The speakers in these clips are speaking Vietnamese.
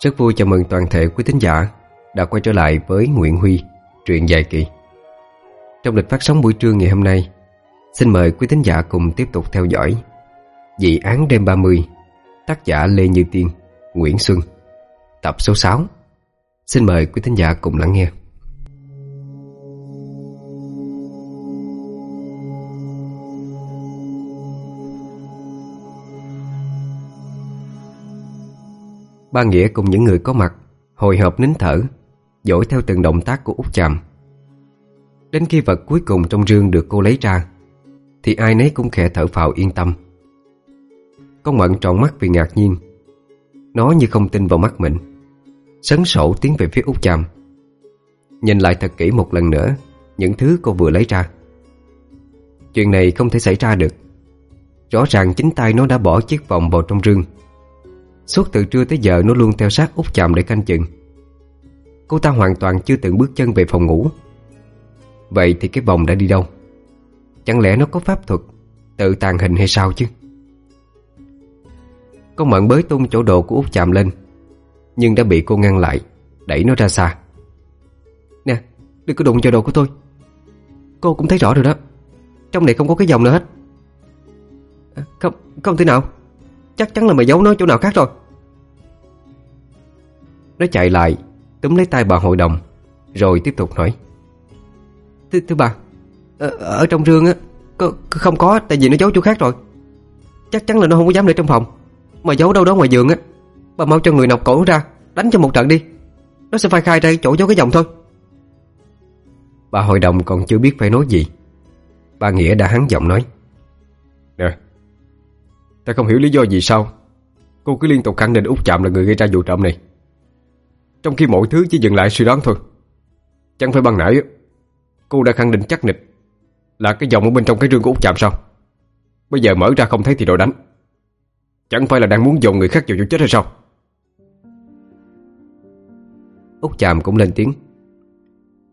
Rất vui chào mừng toàn thể quý thính giả đã quay trở lại với Nguyễn Huy, truyện dài kỳ. Trong lịch phát sóng buổi trưa ngày hôm nay, xin mời quý thính giả cùng tiếp tục theo dõi Dị án đêm 30, tác giả Lê Như Tiên, Nguyễn Xuân, tập số 6. Xin mời quý thính giả cùng lắng nghe. Ba Nghĩa cùng những người có mặt, Hồi hộp nín thở, Dỗi theo từng động tác của út Chàm Đến khi vật cuối cùng trong rương được cô lấy ra, Thì ai nấy cũng khẽ thở phào yên tâm. Con Mận tròn mắt vì ngạc nhiên. Nó như không tin vào mắt mình. Sấn sổ tiến về phía út Chàm Nhìn lại thật kỹ một lần nữa, Những thứ cô vừa lấy ra. Chuyện này không thể xảy ra được. Rõ ràng chính tay nó đã bỏ chiếc vòng vào trong rương. Suốt từ trưa tới giờ nó luôn theo sát út chạm để canh chừng. Cô ta hoàn toàn chưa từng bước chân về phòng ngủ. Vậy thì cái vòng đã đi đâu? Chẳng lẽ nó có pháp thuật Tự tàn hình hay sao chứ? Con mận bới tung chỗ đồ của út chạm lên Nhưng đã bị cô ngăn lại Đẩy nó ra xa. Nè đừng có đụng vào đồ của tôi. Cô cũng thấy rõ rồi đó. Trong này không có cái vòng nữa hết. À, Không, không thể nào. Chắc chắn là mày giấu nó chỗ nào khác rồi. Nó chạy lại Túm lấy tay bà hội đồng Rồi tiếp tục nói. Th thưa bà ở, ở trong rương á có, Không có tại vì nó giấu chỗ khác rồi. Chắc chắn là nó không có dám để trong phòng Mà giấu đâu đó ngoài giường á. Bà mau cho người nọc cổ ra Đánh cho một trận đi. Nó sẽ phải khai ra chỗ giấu cái vòng thôi. Bà hội đồng còn chưa biết phải nói gì. Bà Nghĩa đã hắn giọng nói. Nè Ta không hiểu lý do gì sao Cô cứ liên tục khẳng định út Chạm là người gây ra vụ trộm này. Trong khi mọi thứ chỉ dừng lại suy đoán thôi. Chẳng phải ban nãy, Cô đã khẳng định chắc nịch Là cái dòng ở bên trong cái rương của út Chạm sao? Bây giờ mở ra không thấy thì rồi đánh. Chẳng phải là đang muốn dồn người khác vào chỗ chết hay sao? Út Chạm cũng lên tiếng.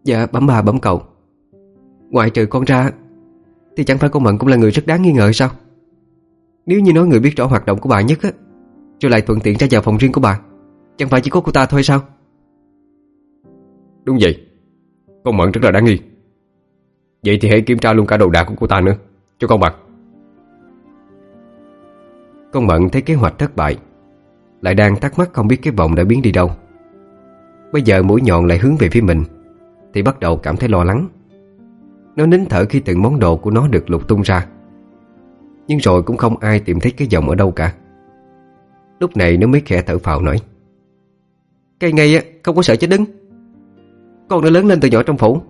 Dạ bấm bà bấm cầu. Ngoại trừ con ra, Thì chẳng phải con Mận cũng là người rất đáng nghi ngờ sao? Nếu như nói người biết rõ hoạt động của bà nhất á, Rồi lại thuận tiện ra vào phòng riêng của bà, Chẳng phải chỉ có cô ta thôi sao? Đúng vậy. Con Mận rất là đáng nghi. Vậy thì hãy kiểm tra luôn cả đồ đạc của cô ta nữa. Cho con bằng. Con Mận thấy kế hoạch thất bại, Lại đang thắc mắc không biết cái vòng đã biến đi đâu. Bây giờ mũi nhọn lại hướng về phía mình, Thì bắt đầu cảm thấy lo lắng. Nó nín thở khi từng món đồ của nó được lục tung ra. Nhưng rồi cũng không ai tìm thấy cái vòng ở đâu cả. Lúc này nó mới khẽ thở phào nói Cây ngay không có sợ chết đứng. Con đã lớn lên từ nhỏ trong phủ.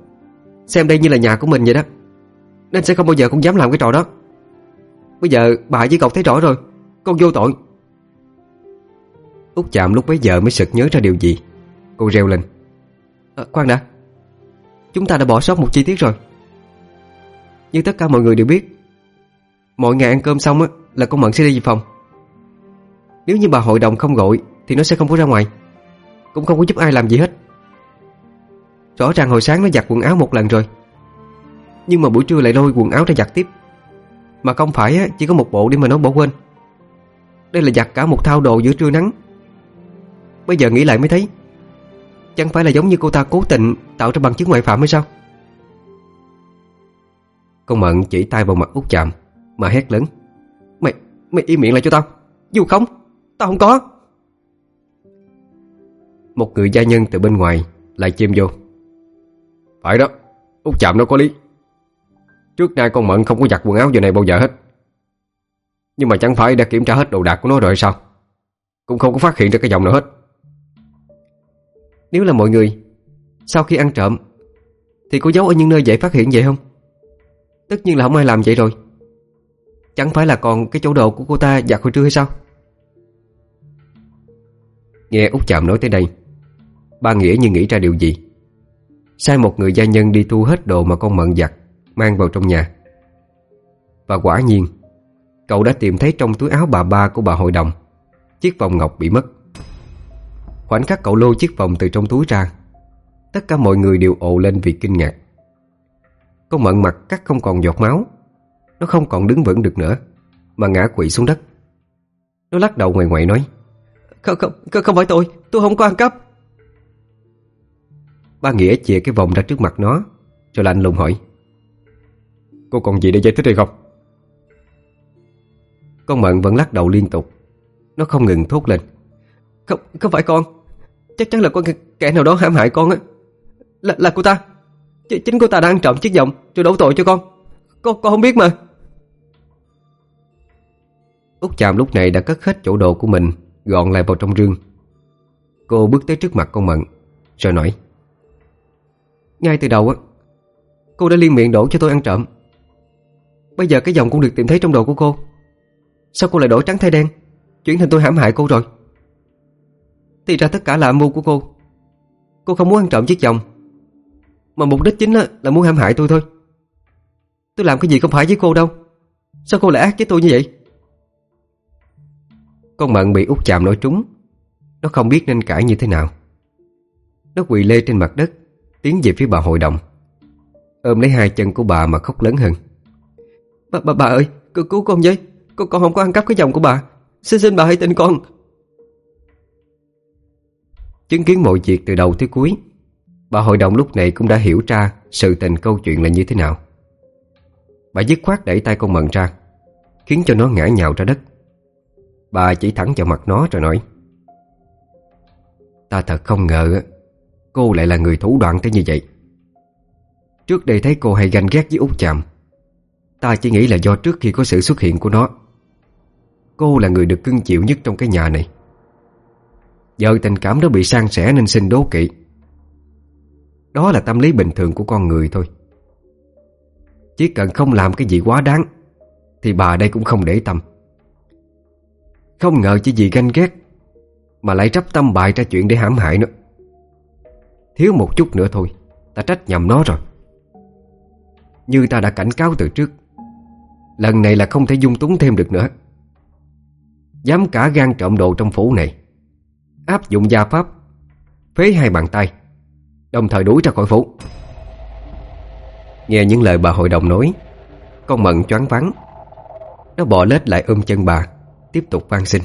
Xem đây như là nhà của mình vậy đó. Nên sẽ không bao giờ cũng dám làm cái trò đó. Bây giờ bà với cậu thấy rõ rồi. Con vô tội. Út chạm lúc bấy giờ mới sực nhớ ra điều gì. Cô reo lên. À, Khoan đã. Chúng ta đã bỏ sót một chi tiết rồi. Nhưng tất cả mọi người đều biết Mọi ngày ăn cơm xong á là con Mận sẽ đi về phòng. Nếu như bà hội đồng không gọi Thì nó sẽ không có ra ngoài. Cũng không có giúp ai làm gì hết. Rõ ràng hồi sáng nó giặt quần áo một lần rồi. Nhưng mà buổi trưa lại lôi quần áo ra giặt tiếp. Mà không phải chỉ có một bộ để mà nó bỏ quên. Đây là giặt cả một thao đồ giữa trưa nắng. Bây giờ nghĩ lại mới thấy Chẳng phải là giống như cô ta cố tình Tạo ra bằng chứng ngoại phạm hay sao? Con Mận chỉ tay vào mặt út chạm mà hét lớn. Mày, mày im miệng lại cho tao. Dù không, tao không có. Một người gia nhân từ bên ngoài Lại chim vô. Phải đó, Út chạm nó có lý. Trước nay con Mận không có giặt quần áo giờ này bao giờ hết. Nhưng mà chẳng phải đã kiểm tra hết đồ đạc của nó rồi sao? Cũng không có phát hiện ra cái dòng nào hết. Nếu là mọi người Sau khi ăn trộm Thì có giấu ở những nơi dễ phát hiện vậy không? Tất nhiên là không ai làm vậy rồi. Chẳng phải là còn cái chỗ đồ của cô ta giặt hồi trưa hay sao? Nghe út chạm nói tới đây Ba Nghĩa như nghĩ ra điều gì? Sai một người gia nhân đi thu hết đồ mà con mận giặt Mang vào trong nhà. Và quả nhiên Cậu đã tìm thấy trong túi áo bà ba của bà hội đồng Chiếc vòng ngọc bị mất. Khoảnh khắc cậu lôi chiếc vòng từ trong túi ra Tất cả mọi người đều ồ lên vì kinh ngạc. Con mận mặt cắt không còn giọt máu nó không còn đứng vững được nữa Mà ngã quỵ xuống đất. Nó lắc đầu ngoài ngoại nói Không, không, không phải tôi Tôi không có ăn cắp. Ba Nghĩa chìa cái vòng ra trước mặt nó Rồi lạnh lùng hỏi. Cô còn gì để giải thích hay không? Con Mận vẫn lắc đầu liên tục. Nó không ngừng thốt lên. Không, không phải con. Chắc chắn là con kẻ nào đó hãm hại con á. Là, là cô ta. Ch Chính cô ta đang trộm chiếc vòng Rồi đổ tội cho con. Con, con không biết mà. Út chạm lúc này đã cất hết chỗ đồ của mình Gọn lại vào trong rương. Cô bước tới trước mặt con Mận Rồi nói. Ngay từ đầu á Cô đã liên miệng đổ cho tôi ăn trộm. Bây giờ cái dòng cũng được tìm thấy trong đồ của cô. Sao cô lại đổi trắng thay đen Chuyển thành tôi hãm hại cô rồi? Thì ra tất cả là âm mưu của cô. Cô không muốn ăn trộm chiếc vòng Mà mục đích chính là, là muốn hãm hại tôi thôi. Tôi làm cái gì không phải với cô đâu. Sao cô lại ác với tôi như vậy? Con Mận bị út chạm nói trúng Nó không biết nên cãi như thế nào. Nó quỳ lê trên mặt đất Tiến về phía bà hội đồng. Ôm lấy hai chân của bà mà khóc lớn hơn. Bà, bà, bà ơi cứu, cứu con với. Con, con không có ăn cắp cái vòng của bà. Xin xin bà hãy tin con. Chứng kiến mọi việc từ đầu tới cuối Bà hội đồng lúc này cũng đã hiểu ra Sự tình câu chuyện là như thế nào. Bà dứt khoát đẩy tay con Mận ra Khiến cho nó ngã nhào ra đất. Bà chỉ thẳng vào mặt nó rồi nói Ta thật không ngờ Cô lại là người thủ đoạn tới như vậy. Trước đây thấy cô hay ganh ghét với út chạm Ta chỉ nghĩ là do trước khi có sự xuất hiện của nó, Cô là người được cưng chịu nhất trong cái nhà này. Giờ tình cảm đó bị sang sẻ nên sinh đố kỵ. Đó là tâm lý bình thường của con người thôi. Chỉ cần không làm cái gì quá đáng, Thì bà đây cũng không để tâm. Không ngờ chỉ vì ganh ghét Mà lại trắp tâm bại ra chuyện để hãm hại nữa Thiếu một chút nữa thôi Ta trách nhầm nó rồi. Như ta đã cảnh cáo từ trước Lần này là không thể dung túng thêm được nữa. Dám cả gan trộm đồ trong phủ này Áp dụng gia pháp Phế hai bàn tay Đồng thời đuổi ra khỏi phủ. Nghe những lời bà hội đồng nói Con mận choáng vắng Nó bỏ lết lại ôm chân bà Tiếp tục van xin.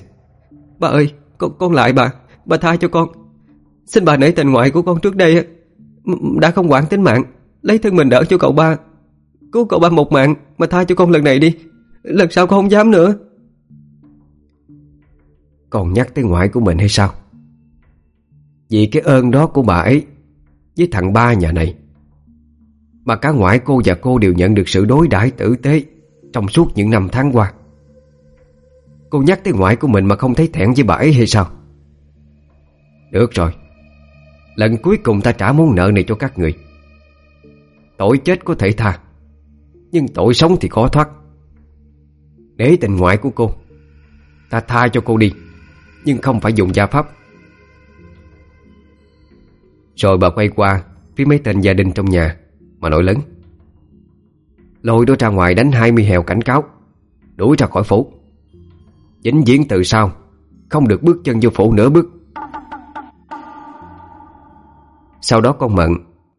Bà ơi con, con lại bà Bà tha cho con. Xin bà nể tình ngoại của con trước đây Đã không quản tính mạng. Lấy thân mình đỡ cho cậu ba. Cứu cậu ba một mạng Mà tha cho con lần này đi. Lần sau con không dám nữa. Còn nhắc tới ngoại của mình hay sao? Vì cái ơn đó của bà ấy Với thằng ba nhà này Mà cả ngoại cô và cô đều nhận được sự đối đãi tử tế Trong suốt những năm tháng qua. Cô nhắc tới ngoại của mình mà không thấy thẹn với bà ấy hay sao? Được rồi. Lần cuối cùng ta trả món nợ này cho các người. Tội chết có thể tha, Nhưng tội sống thì khó thoát. Để tình ngoại của cô, Ta tha cho cô đi, Nhưng không phải dùng gia pháp. Rồi bà quay qua Phía mấy tên gia đình trong nhà Mà nổi lớn. Lôi đó ra ngoài đánh 20 hèo cảnh cáo, Đuổi ra khỏi phủ. Dính diễn từ sau, Không được bước chân vô phủ nửa bước. Sau đó con Mận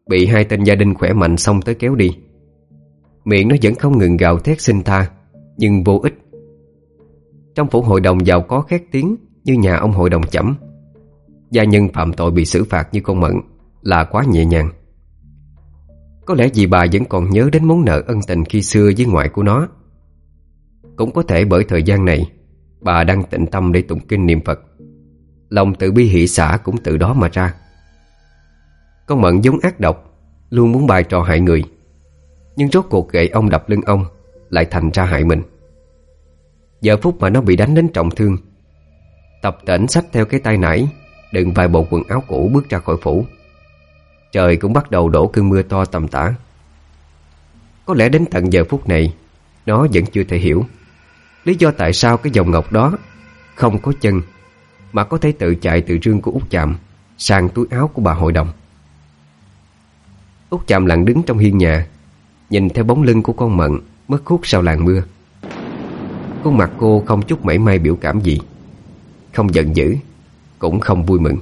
Bị hai tên gia đình khỏe mạnh xông tới kéo đi. Miệng nó vẫn không ngừng gào thét xin tha, Nhưng vô ích. Trong phủ hội đồng giàu có khét tiếng Như nhà ông hội đồng chẩm. Gia nhân phạm tội bị xử phạt như con Mận Là quá nhẹ nhàng. Có lẽ vì bà vẫn còn nhớ đến món nợ ân tình khi xưa với ngoại của nó. Cũng có thể bởi thời gian này, Bà đang tịnh tâm để tụng kinh niệm Phật. Lòng tự bi hỷ xã cũng từ đó mà ra. Con Mận giống ác độc, Luôn muốn bài trò hại người. Nhưng rốt cuộc gậy ông đập lưng ông, Lại thành ra hại mình. Giờ phút mà nó bị đánh đến trọng thương, Tập tỉnh sách theo cái tay nải Đựng vài bộ quần áo cũ bước ra khỏi phủ. Trời cũng bắt đầu đổ cơn mưa to tầm tã. Có lẽ đến tận giờ phút này, Nó vẫn chưa thể hiểu Lý do tại sao cái dòng ngọc đó Không có chân, Mà có thể tự chạy từ rương của út chạm Sang túi áo của bà hội đồng út chạm lặng đứng trong hiên nhà, Nhìn theo bóng lưng của con mận, Mất khúc sau làn mưa. Khuôn mặt cô không chút mảy may biểu cảm gì, Không giận dữ, Cũng không vui mừng.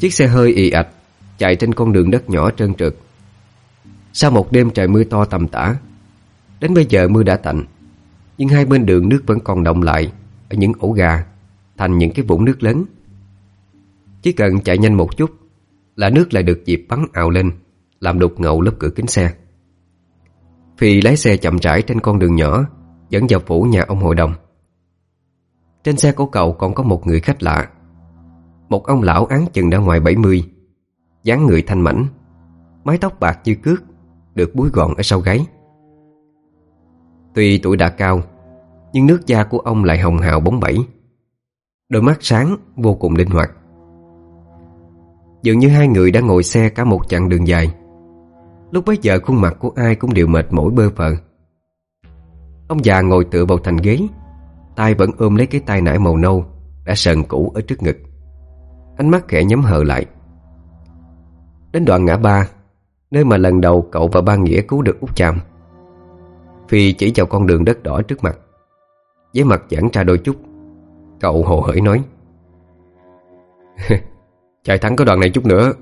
Chiếc xe hơi ì ạch Chạy trên con đường đất nhỏ trơn trượt. Sau một đêm trời mưa to tầm tã, Đến bây giờ mưa đã tạnh, Nhưng hai bên đường nước vẫn còn động lại Ở những ổ gà. Thành những cái vũng nước lớn. Chỉ cần chạy nhanh một chút Là nước lại được dịp bắn ào lên, Làm đục ngầu lớp cửa kính xe. Phi lái xe chậm rãi trên con đường nhỏ, Dẫn vào phủ nhà ông hội đồng. Trên xe của cậu còn có một người khách lạ. Một ông lão án chừng đã ngoài 70 dáng người thanh mảnh, Mái tóc bạc như cước, Được búi gọn ở sau gáy. Tuy tuổi đã cao, Nhưng nước da của ông lại hồng hào bóng bẩy. Đôi mắt sáng, vô cùng linh hoạt. Dường như hai người đã ngồi xe cả một chặng đường dài. Lúc bấy giờ khuôn mặt của ai cũng đều mệt mỏi bơ phờ Ông già ngồi tựa vào thành ghế, tay vẫn ôm lấy cái tay nải màu nâu Đã sờn cũ ở trước ngực. Ánh mắt khẽ nhắm hờ lại. Đến đoạn ngã ba, Nơi mà lần đầu cậu và ba Nghĩa cứu được út Chàm. Phi chỉ vào con đường đất đỏ trước mặt, Với mặt giãn ra đôi chút. Cậu hồ hởi nói. Chạy thẳng cái đoạn này chút nữa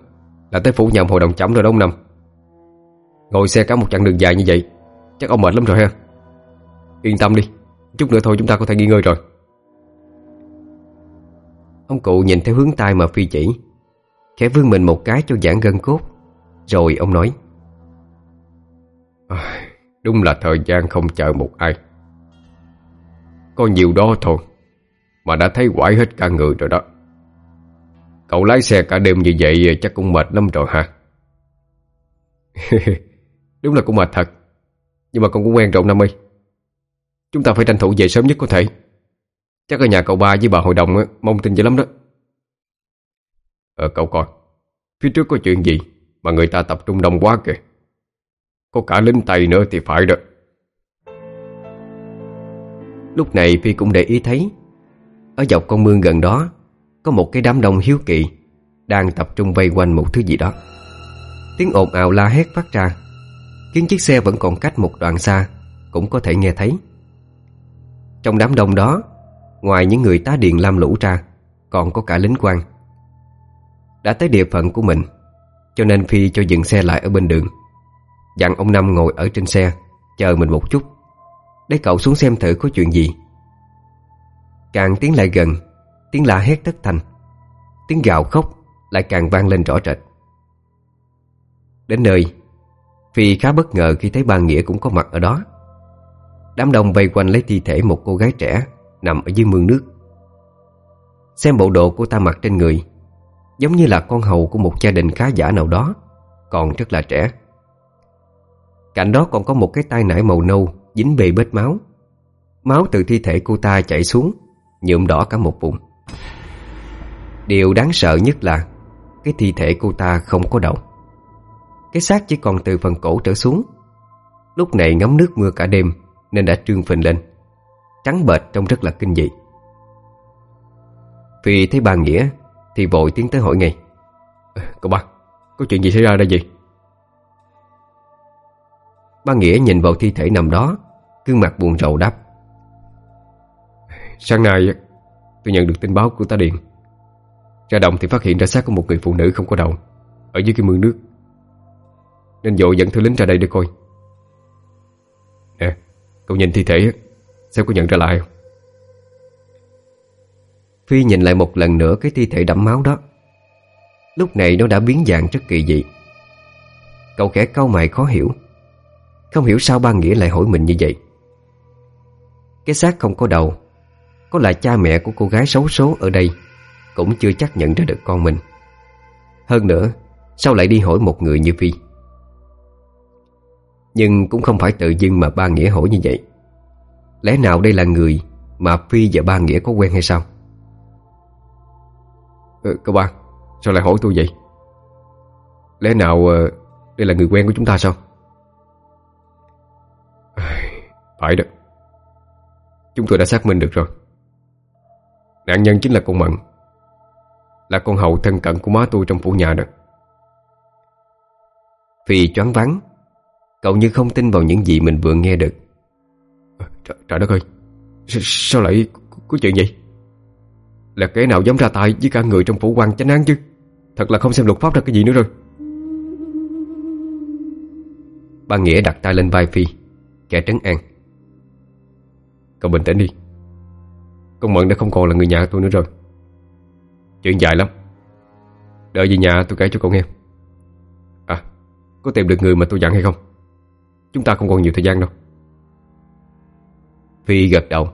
Là tới phủ nhầm hội đồng chấm rồi đó ông Năm. Ngồi xe cả một chặng đường dài như vậy Chắc ông mệt lắm rồi ha. Yên tâm đi Chút nữa thôi chúng ta có thể nghỉ ngơi rồi. Ông cụ nhìn theo hướng tay mà Phi chỉ Khẽ vương mình một cái cho giãn gân cốt Rồi ông nói. À, Đúng là thời gian không chờ một ai. Có nhiều đó thôi. Mà đã thấy quải hết cả người rồi đó. Cậu lái xe cả đêm như vậy, chắc cũng mệt lắm rồi hả? Đúng là cũng mệt thật. Nhưng mà con cũng quen rồi, ông Năm ơi. Chúng ta phải tranh thủ về sớm nhất có thể. Chắc ở nhà cậu ba với bà hội đồng Mong tin dữ lắm đó. Ờ cậu coi. Phía trước có chuyện gì Mà người ta tập trung đông quá kìa? Có cả lính Tây nữa thì phải đó. Lúc này Phi cũng để ý thấy ở dọc con mương gần đó, Có một cái đám đông hiếu kỳ Đang tập trung vây quanh một thứ gì đó. Tiếng ồn ào la hét phát ra, Khiến chiếc xe vẫn còn cách một đoạn xa, Cũng có thể nghe thấy. Trong đám đông đó, Ngoài những người tá điện lam lũ ra, Còn có cả lính quan. Đã tới địa phận của mình, Cho nên Phi cho dừng xe lại ở bên đường. Dặn ông Năm ngồi ở trên xe, Chờ mình một chút. Để cậu xuống xem thử có chuyện gì. Càng tiến lại gần, Tiếng la hét thất thành Tiếng gào khóc lại càng vang lên rõ rệt. Đến nơi, Phi khá bất ngờ khi thấy ba Nghĩa cũng có mặt ở đó. Đám đông vây quanh lấy thi thể một cô gái trẻ Nằm ở dưới mương nước. Xem bộ đồ của ta mặc trên người, Giống như là con hầu của một gia đình khá giả nào đó, Còn rất là trẻ. Cạnh đó còn có một cái tay nải màu nâu Dính bề bết máu. Máu từ thi thể cô ta chảy xuống. Nhuộm đỏ cả một vùng Điều đáng sợ nhất là Cái thi thể cô ta không có đầu. Cái xác chỉ còn từ phần cổ trở xuống. Lúc này ngấm nước mưa cả đêm Nên đã trương phình lên. Trắng bệch trông rất là kinh dị. Vì thấy bà Nghĩa Thì vội tiến tới hỏi ngay. Ờ, cậu ba, có chuyện gì xảy ra đây gì? Ba Nghĩa nhìn vào thi thể nằm đó gương mặt buồn rầu đáp. Sáng nay, tôi nhận được tin báo của tá điện. Ra động thì phát hiện ra xác của một người phụ nữ không có đầu, Ở dưới cái mương nước. Nên vội dẫn thư lính ra đây để coi. Nè, Cậu nhìn thi thể, Xem có nhận ra lại không? Phi nhìn lại một lần nữa cái thi thể đẫm máu đó. Lúc này nó đã biến dạng rất kỳ dị. Cậu khẽ cau mày khó hiểu. Không hiểu sao ba Nghĩa lại hỏi mình như vậy. Cái xác không có đầu có là cha mẹ của cô gái xấu số ở đây Cũng chưa chắc nhận ra được con mình. Hơn nữa Sao lại đi hỏi một người như Phi Nhưng cũng không phải tự dưng mà ba Nghĩa hỏi như vậy. Lẽ nào đây là người Mà Phi và ba Nghĩa có quen hay sao? Ừ, Cậu ba Sao lại hỏi tôi vậy? Lẽ nào uh, đây là người quen của chúng ta sao? Phải đó. Chúng tôi đã xác minh được rồi Nạn nhân chính là con Mận. Là con hậu thân cận của má tôi trong phủ nhà đó. Phi choáng vắng Cậu như không tin vào những gì mình vừa nghe được. Trời, trời đất ơi. S Sao lại có chuyện vậy? Là kẻ nào dám ra tay với cả người trong phủ quan chánh án chứ? Thật là không xem luật pháp ra cái gì nữa rồi. Ba Nghĩa đặt tay lên vai Phi Kẻ trấn an. Cậu bình tĩnh đi. Con Mận đã không còn là người nhà tôi nữa rồi. Chuyện dài lắm. Đợi về nhà tôi kể cho cậu nghe. À Có tìm được người mà tôi dặn hay không? Chúng ta không còn nhiều thời gian đâu. Phi gật đầu.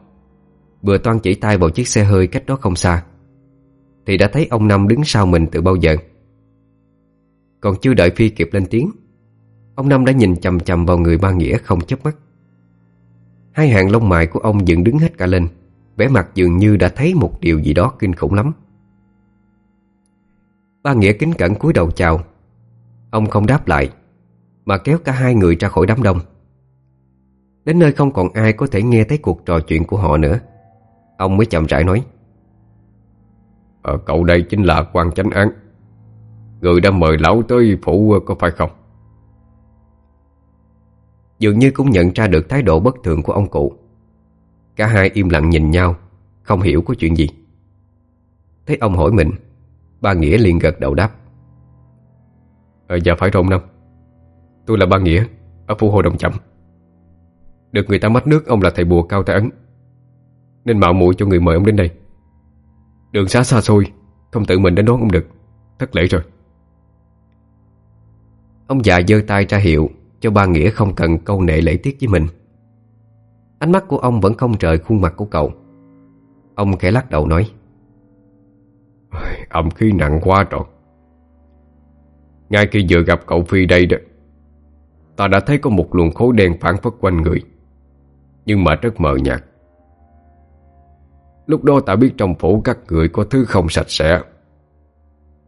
Vừa toan chỉ tay vào chiếc xe hơi cách đó không xa, Thì đã thấy ông Năm đứng sau mình từ bao giờ. Còn chưa đợi Phi kịp lên tiếng, Ông Năm đã nhìn chầm chầm vào người ba Nghĩa không chớp mắt. Hai hàng lông mày của ông dựng đứng hết cả lên vẻ mặt dường như đã thấy một điều gì đó kinh khủng lắm. Ba Nghĩa kính cẩn cúi đầu chào. Ông không đáp lại Mà kéo cả hai người ra khỏi đám đông. Đến nơi không còn ai có thể nghe thấy cuộc trò chuyện của họ nữa Ông mới chậm rãi nói. Ờ, cậu đây chính là quan chánh án Người đã mời lão tới phủ có phải không? Dường như cũng nhận ra được thái độ bất thường của ông cụ Cả hai im lặng nhìn nhau Không hiểu có chuyện gì. Thấy ông hỏi mình Ba Nghĩa liền gật đầu đáp. À, dạ phải rồi ông Năm Tôi là ba Nghĩa Ở phủ hồ đồng chậm. Được người ta mách nước ông là thầy bùa cao tay ấn. Nên mạo muội cho người mời ông đến đây. Đường xá xa xôi Không tự mình đến đón ông được. Thất lễ rồi. Ông già giơ tay ra hiệu Cho ba Nghĩa không cần câu nệ lễ tiết với mình. Ánh mắt của ông vẫn không rời khuôn mặt của cậu. Ông khẽ lắc đầu nói Âm khí nặng quá rồi. Ngay khi vừa gặp cậu Phi đây đó, Ta đã thấy có một luồng khối đen phản phất quanh người, Nhưng mà rất mờ nhạt. Lúc đó ta biết trong phủ các người có thứ không sạch sẽ,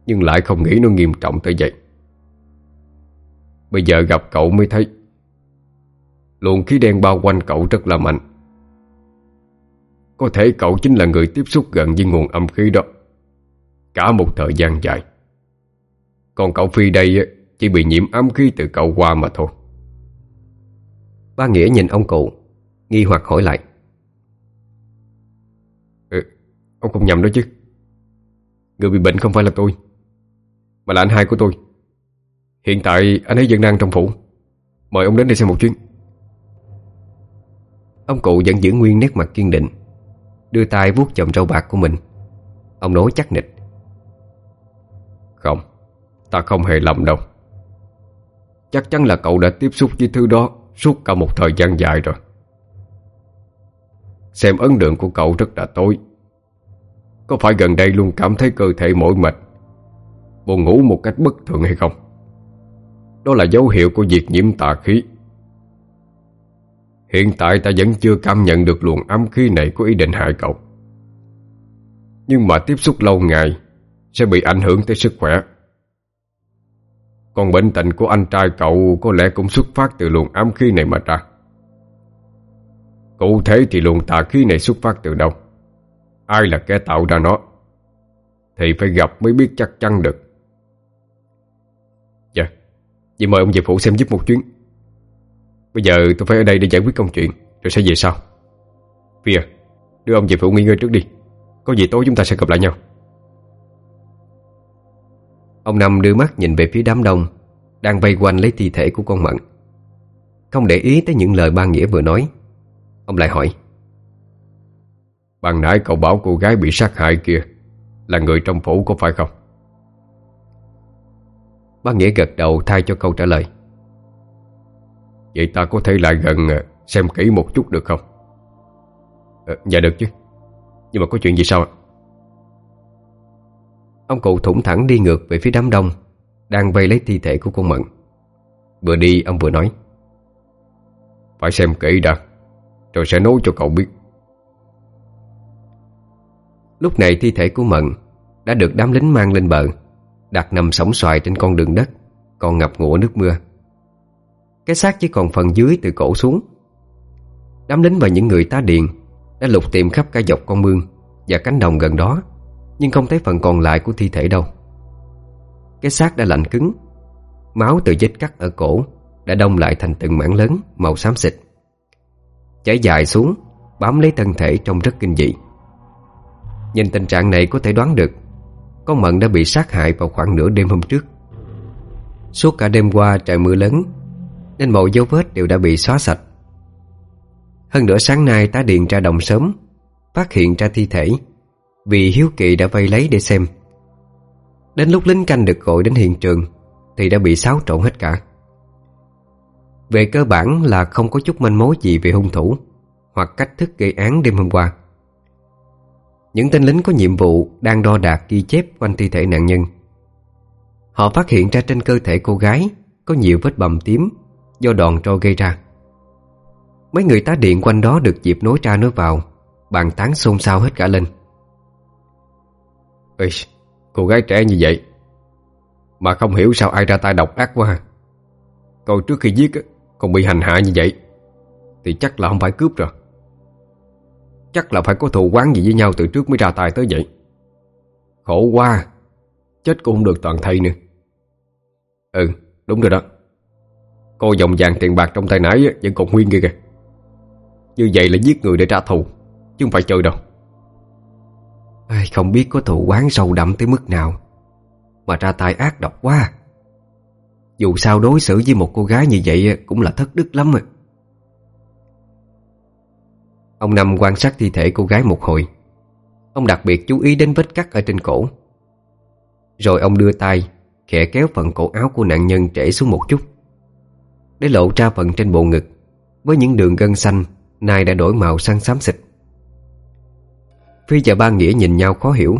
Nhưng lại không nghĩ nó nghiêm trọng tới vậy. Bây giờ gặp cậu mới thấy Luồng khí đen bao quanh cậu rất là mạnh. Có thể cậu chính là người tiếp xúc gần với nguồn âm khí đó. Cả một thời gian dài. Còn cậu Phi đây Chỉ bị nhiễm âm khí từ cậu qua mà thôi. Ba Nghĩa nhìn ông cụ Nghi hoặc hỏi lại. Ừ, Ông không nhầm đó chứ. Người bị bệnh không phải là tôi Mà là anh hai của tôi. Hiện tại anh ấy vẫn đang trong phủ. Mời ông đến đây xem một chuyến. Ông cụ vẫn giữ nguyên nét mặt kiên định, Đưa tay vuốt chồng râu bạc của mình. Ông nói chắc nịch. Không, Ta không hề lầm đâu. Chắc chắn là cậu đã tiếp xúc với thứ đó Suốt cả một thời gian dài rồi. Xem ấn tượng của cậu rất là tối. Có phải gần đây luôn cảm thấy cơ thể mỏi mệt, Buồn ngủ một cách bất thường hay không? Đó là dấu hiệu của việc nhiễm tà khí. Hiện tại ta vẫn chưa cảm nhận được luồng ám khí này có ý định hại cậu. Nhưng mà tiếp xúc lâu ngày, Sẽ bị ảnh hưởng tới sức khỏe. Còn bệnh tình của anh trai cậu Có lẽ cũng xuất phát từ luồng ám khí này mà ra Cụ thể thì luồng tà khí này xuất phát từ đâu? Ai là kẻ tạo ra nó? Thì phải gặp mới biết chắc chắn được. Dạ Vậy mời ông về phủ xem giúp một chuyến. Bây giờ tôi phải ở đây để giải quyết công chuyện, Rồi sẽ về sau. Phi à Đưa ông về phủ nghỉ ngơi trước đi. Có gì tối chúng ta sẽ gặp lại nhau. Ông Năm đưa mắt nhìn về phía đám đông Đang vây quanh lấy thi thể của con Mận. Không để ý tới những lời ba Nghĩa vừa nói, Ông lại hỏi. Bằng nãy cậu bảo cô gái bị sát hại kia Là người trong phủ có phải không? Ba Nghĩa gật đầu thay cho câu trả lời. Vậy ta có thể lại gần ờ, xem kỹ một chút được không? À, Dạ được chứ. Nhưng mà có chuyện gì sao ạ? Ông cụ thủng thẳng đi ngược về phía đám đông Đang vây lấy thi thể của con Mận. Vừa đi ông vừa nói Phải xem kỹ đã Rồi sẽ nói cho cậu biết. Lúc này thi thể của Mận Đã được đám lính mang lên bờ Đặt nằm sóng xoài trên con đường đất Còn ngập ngụa nước mưa. Cái xác chỉ còn phần dưới từ cổ xuống. Đám lính và những người tá điền Đã lục tìm khắp cả dọc con mương Và cánh đồng gần đó, Nhưng không thấy phần còn lại của thi thể đâu. Cái xác đã lạnh cứng, Máu từ vết cắt ở cổ Đã đông lại thành từng mảng lớn Màu xám xịt. Chảy dài xuống, Bám lấy thân thể trông rất kinh dị. Nhìn tình trạng này có thể đoán được Con Mận đã bị sát hại vào khoảng nửa đêm hôm trước. Suốt cả đêm qua trời mưa lớn nên mọi dấu vết đều đã bị xóa sạch. Hơn nữa sáng nay tá điện ra đồng sớm, Phát hiện ra thi thể, Vì hiếu kỳ đã vây lấy để xem. Đến lúc lính canh được gọi đến hiện trường Thì đã bị xáo trộn hết cả. Về cơ bản là không có chút manh mối gì về hung thủ Hoặc cách thức gây án đêm hôm qua. Những tên lính có nhiệm vụ Đang đo đạc ghi chép quanh thi thể nạn nhân. Họ phát hiện ra trên cơ thể cô gái Có nhiều vết bầm tím Do đòn trôi gây ra. Mấy người tá điện quanh đó được dịp nối ra nối vào Bàn tán xôn xao hết cả lên. Ê, Cô gái trẻ như vậy Mà không hiểu sao ai ra tay độc ác quá ha. Còn trước khi giết Còn bị hành hạ như vậy Thì chắc là không phải cướp rồi. Chắc là phải có thù quán gì với nhau Từ trước mới ra tay tới vậy. Khổ quá Chết cũng không được toàn thây nữa. Ừ đúng rồi đó. Cô dòng vàng tiền bạc trong tay nãy Vẫn còn nguyên kia kìa. Như vậy là giết người để trả thù Chứ không phải chơi đâu. Ai, Không biết có thù quán sâu đậm tới mức nào Mà ra tay ác độc quá. Dù sao đối xử với một cô gái như vậy Cũng là thất đức lắm Ông Năm quan sát thi thể cô gái một hồi. Ông đặc biệt chú ý đến vết cắt ở trên cổ. Rồi ông đưa tay Khẽ kéo phần cổ áo của nạn nhân trễ xuống một chút. Để lộ ra phần trên bộ ngực. Với những đường gân xanh Nay đã đổi màu sang xám xịt. Phi và ba Nghĩa nhìn nhau khó hiểu.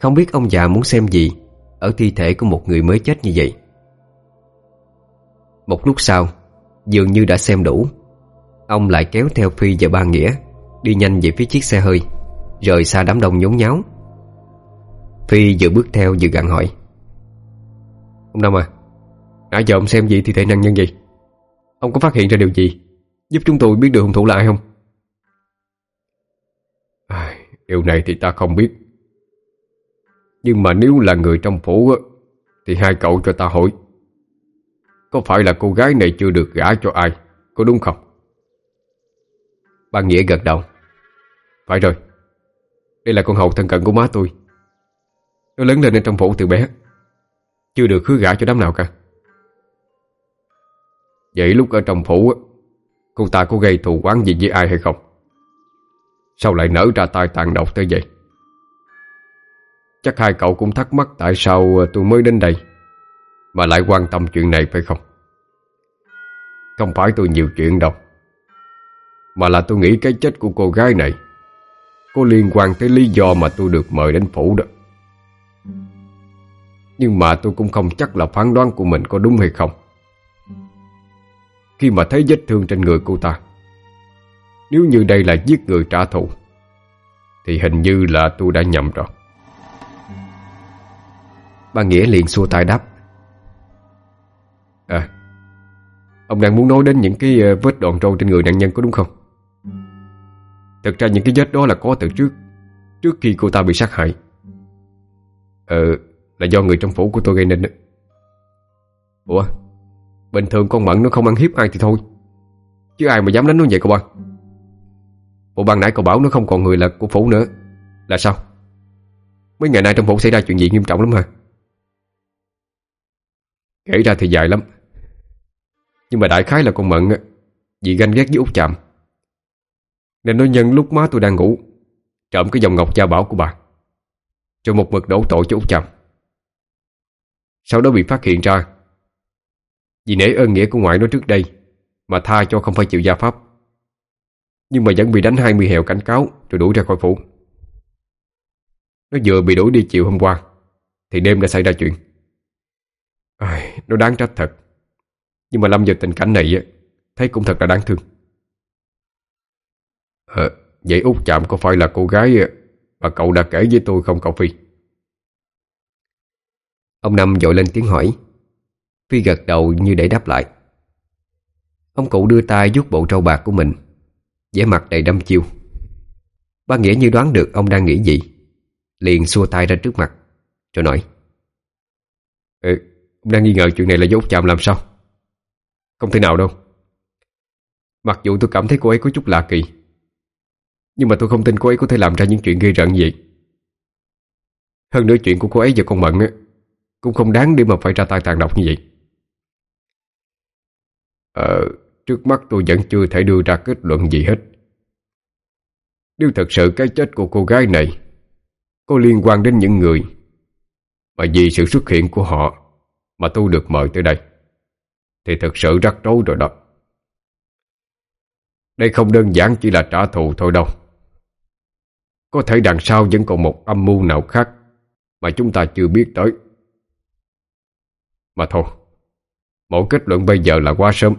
Không biết ông già muốn xem gì Ở thi thể của một người mới chết như vậy. Một lúc sau, Dường như đã xem đủ. Ông lại kéo theo Phi và ba Nghĩa Đi nhanh về phía chiếc xe hơi, Rời xa đám đông nhốn nháo. Phi vừa bước theo vừa gặn hỏi. Ông Năm à Nãy giờ ông xem gì thi thể nạn nhân gì Ông có phát hiện ra điều gì? Giúp chúng tôi biết được hung thủ là ai không? À, Điều này thì ta không biết. Nhưng mà nếu là người trong phủ Thì hai cậu cho ta hỏi. Có phải là cô gái này chưa được gả cho ai? Có đúng không? Ba Nghĩa gật đầu. Phải rồi. Đây là con hầu thân cận của má tôi. Nó lớn lên ở trong phủ từ bé. Chưa được hứa gả cho đám nào cả. Vậy lúc ở trong phủ Cô ta có gây thù quán gì với ai hay không? Sao lại nở ra tay tàn độc tới vậy? Chắc hai cậu cũng thắc mắc Tại sao tôi mới đến đây Mà lại quan tâm chuyện này phải không? Không phải tôi nhiều chuyện đâu, Mà là tôi nghĩ cái chết của cô gái này Có liên quan tới lý do mà tôi được mời đến phủ đó. Nhưng mà tôi cũng không chắc là phán đoán của mình có đúng hay không. Khi mà thấy vết thương trên người cô ta. Nếu như đây là giết người trả thù, Thì hình như là tôi đã nhầm rồi. Bà Nghĩa liền xua tay đáp. À Ông đang muốn nói đến những cái ờ, vết đòn trâu trên người nạn nhân có đúng không? Thực ra những cái vết đó là có từ trước Trước khi cô ta bị sát hại. Ờ Là do người trong phủ của tôi gây nên đó. Ủa? Bình thường con Mận nó không ăn hiếp ai thì thôi. Chứ ai mà dám đánh nó vậy cậu ba? Bộ ban nãy cậu bảo nó không còn người là của phủ nữa. Là sao? Mấy ngày nay trong phủ xảy ra chuyện gì nghiêm trọng lắm hả? Kể ra thì dài lắm. Nhưng mà đại khái là con Mận Vì ganh ghét với út chạm. Nên nó nhân lúc má tôi đang ngủ, Trộm cái dòng ngọc gia bảo của bà Rồi một mực đổ tội cho út chạm. Sau đó bị phát hiện ra vì nể ơn nghĩa của ngoại nó trước đây Mà tha cho không phải chịu gia pháp. Nhưng mà vẫn bị đánh 20 hèo cảnh cáo Rồi đuổi ra khỏi phủ. Nó vừa bị đuổi đi chiều hôm qua Thì đêm đã xảy ra chuyện. Ai, Nó đáng trách thật. Nhưng mà lâm vào tình cảnh này Thấy cũng thật là đáng thương. À, Vậy út chạm có phải là cô gái Mà cậu đã kể với tôi không cậu Phi? Ông Năm dội lên tiếng hỏi. Phi gật đầu như để đáp lại. Ông cụ đưa tay vuốt bộ trâu bạc của mình vẻ mặt đầy đâm chiêu. Ba Nghĩa như đoán được ông đang nghĩ gì Liền xua tay ra trước mặt Rồi nói ừ, Ông đang nghi ngờ chuyện này là dốt chạm làm sao? Không thể nào đâu. Mặc dù tôi cảm thấy cô ấy có chút lạ kỳ Nhưng mà tôi không tin cô ấy có thể làm ra những chuyện gây rợn gì Hơn nữa chuyện của cô ấy và con Mận Cũng không đáng để mà phải ra tay tàn độc như vậy. Ờ Trước mắt tôi vẫn chưa thể đưa ra kết luận gì hết. Nếu thật sự cái chết của cô gái này Có liên quan đến những người Mà vì sự xuất hiện của họ Mà tôi được mời tới đây, Thì thật sự rắc rối rồi đó. Đây không đơn giản chỉ là trả thù thôi đâu. Có thể đằng sau vẫn còn một âm mưu nào khác Mà chúng ta chưa biết tới. Mà thôi. Mỗi kết luận bây giờ là quá sớm.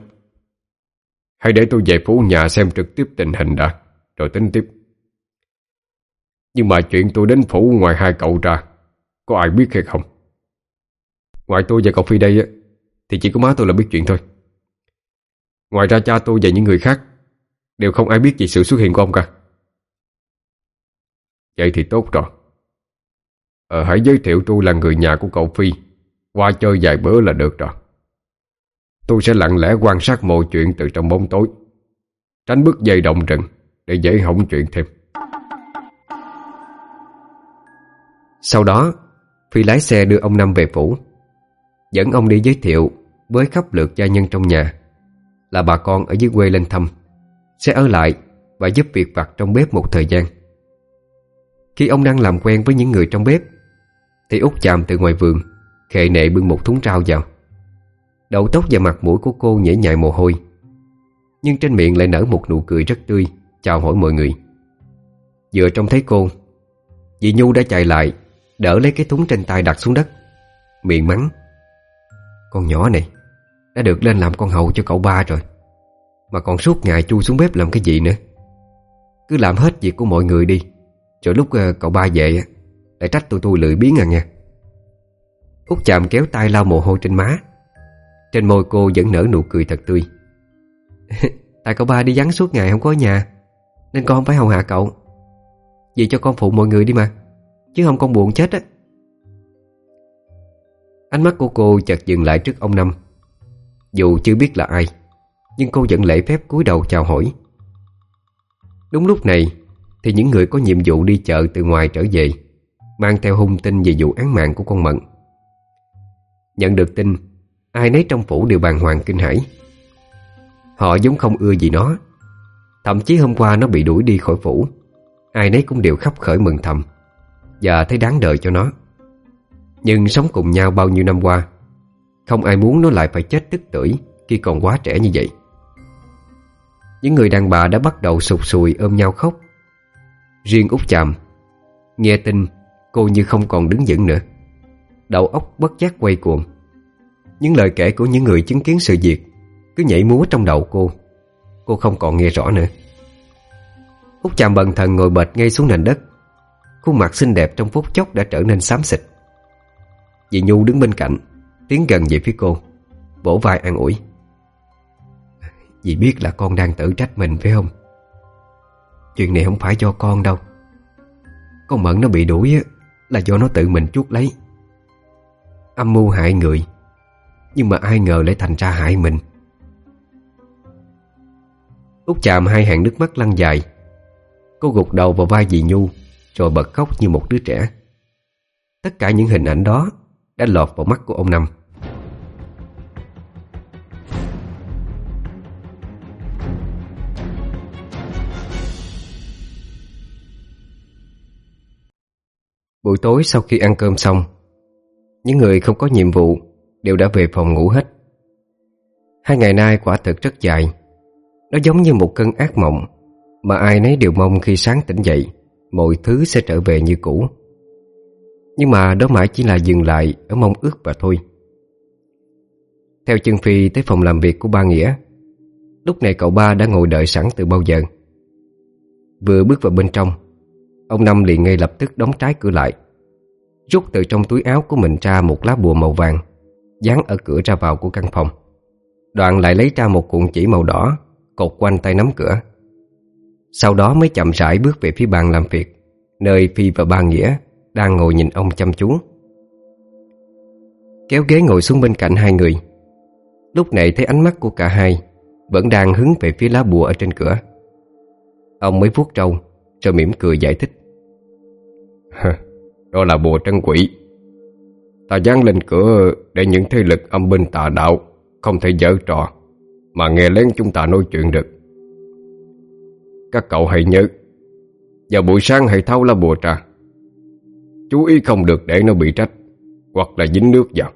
Hãy để tôi về phủ nhà xem trực tiếp tình hình đã. Rồi tính tiếp. Nhưng mà chuyện tôi đến phủ ngoài hai cậu ra, Có ai biết hay không? Ngoài tôi và cậu Phi đây Thì chỉ có má tôi là biết chuyện thôi. Ngoài ra cha tôi và những người khác, Đều không ai biết gì sự xuất hiện của ông cả. Vậy thì tốt rồi. Ờ hãy giới thiệu tôi là người nhà của cậu Phi. Qua chơi vài bữa là được rồi. Tôi sẽ lặng lẽ quan sát mọi chuyện từ trong bóng tối. Tránh bước dây động rừng Để dễ hỏng chuyện thêm. Sau đó, Phi lái xe đưa ông Năm về phủ. Dẫn ông đi giới thiệu Với khắp lượt gia nhân trong nhà Là bà con ở dưới quê lên thăm, Sẽ ở lại Và giúp việc vặt trong bếp một thời gian. Khi ông đang làm quen với những người trong bếp, Thì út chạm từ ngoài vườn, Khệ nệ bưng một thúng rau vào. Đầu tóc và mặt mũi của cô nhễ nhại mồ hôi. Nhưng trên miệng lại nở một nụ cười rất tươi, Chào hỏi mọi người. Vừa trông thấy cô, Dì Nhu đã chạy lại, Đỡ lấy cái thúng trên tay đặt xuống đất. Miệng mắng, Con nhỏ này, Đã được lên làm con hậu cho cậu ba rồi, Mà còn suốt ngày chui xuống bếp làm cái gì nữa? Cứ làm hết việc của mọi người đi, Rồi lúc ờ, cậu ba về Lại trách tụi tôi lười biếng à nha Út chạm kéo tay lau mồ hôi trên má trên môi cô vẫn nở nụ cười thật tươi. Tại cậu ba đi vắng suốt ngày không có ở nhà, Nên con không phải hầu hạ cậu. Vậy cho con phụ mọi người đi mà, Chứ không con buồn chết á. Ánh mắt của cô chợt dừng lại trước ông Năm. Dù chưa biết là ai, Nhưng cô vẫn lễ phép cúi đầu chào hỏi. Đúng lúc này, Thì những người có nhiệm vụ đi chợ từ ngoài trở về, Mang theo hung tin về vụ án mạng của con Mận. Nhận được tin Ai nấy trong phủ đều bàng hoàng kinh hãi. Họ giống không ưa gì nó. Thậm chí hôm qua nó bị đuổi đi khỏi phủ. Ai nấy cũng đều khắp khởi mừng thầm Và thấy đáng đợi cho nó. Nhưng sống cùng nhau bao nhiêu năm qua, Không ai muốn nó lại phải chết tức tưởi Khi còn quá trẻ như vậy. Những người đàn bà đã bắt đầu sụp sùi ôm nhau khóc. Riêng út chàm Nghe tin cô như không còn đứng vững nữa. Đầu óc bất giác quay cuồng những lời kể của những người chứng kiến sự việc Cứ nhảy múa trong đầu cô. Cô không còn nghe rõ nữa. Út chạm bần thần ngồi bệt ngay xuống nền đất. Khuôn mặt xinh đẹp trong phút chốc đã trở nên xám xịt. Dì Nhu đứng bên cạnh, Tiến gần về phía cô, Vỗ vai an ủi. Dì biết là con đang tự trách mình phải không? Chuyện này không phải do con đâu. Con Mận nó bị đuổi Là do nó tự mình chuốt lấy. Âm mưu hại người nhưng mà ai ngờ lại thành ra hại mình. Út chạm hai hàng nước mắt lăn dài, Cô gục đầu vào vai dì Nhu, Rồi bật khóc như một đứa trẻ. Tất cả những hình ảnh đó Đã lọt vào mắt của ông Năm. Buổi tối sau khi ăn cơm xong, Những người không có nhiệm vụ Đều đã về phòng ngủ hết. Hai ngày nay quả thực rất dài. Nó giống như một cơn ác mộng, Mà ai nấy đều mong khi sáng tỉnh dậy, Mọi thứ sẽ trở về như cũ. Nhưng mà đó mãi chỉ là dừng lại Ở mong ước và thôi. Theo chân Phi tới phòng làm việc của ba Nghĩa, Lúc này cậu ba đã ngồi đợi sẵn từ bao giờ. Vừa bước vào bên trong, Ông Năm liền ngay lập tức đóng trái cửa lại, Rút từ trong túi áo của mình ra một lá bùa màu vàng dán ở cửa ra vào của căn phòng. Đoạn lại lấy ra một cuộn chỉ màu đỏ, Cột quanh tay nắm cửa. Sau đó mới chậm rãi bước về phía bàn làm việc, Nơi Phi và ba Nghĩa Đang ngồi nhìn ông chăm chú. Kéo ghế ngồi xuống bên cạnh hai người. Lúc này thấy ánh mắt của cả hai Vẫn đang hướng về phía lá bùa ở trên cửa. Ông mới vuốt trâu, Rồi mỉm cười giải thích. Đó là bùa trân quỷ. Ta dán lên cửa để những thế lực âm binh tà đạo Không thể dở trò, Mà nghe lén chúng ta nói chuyện được. Các cậu hãy nhớ, Vào buổi sáng hãy tháo lá bùa ra. Chú ý không được để nó bị trách Hoặc là dính nước vào.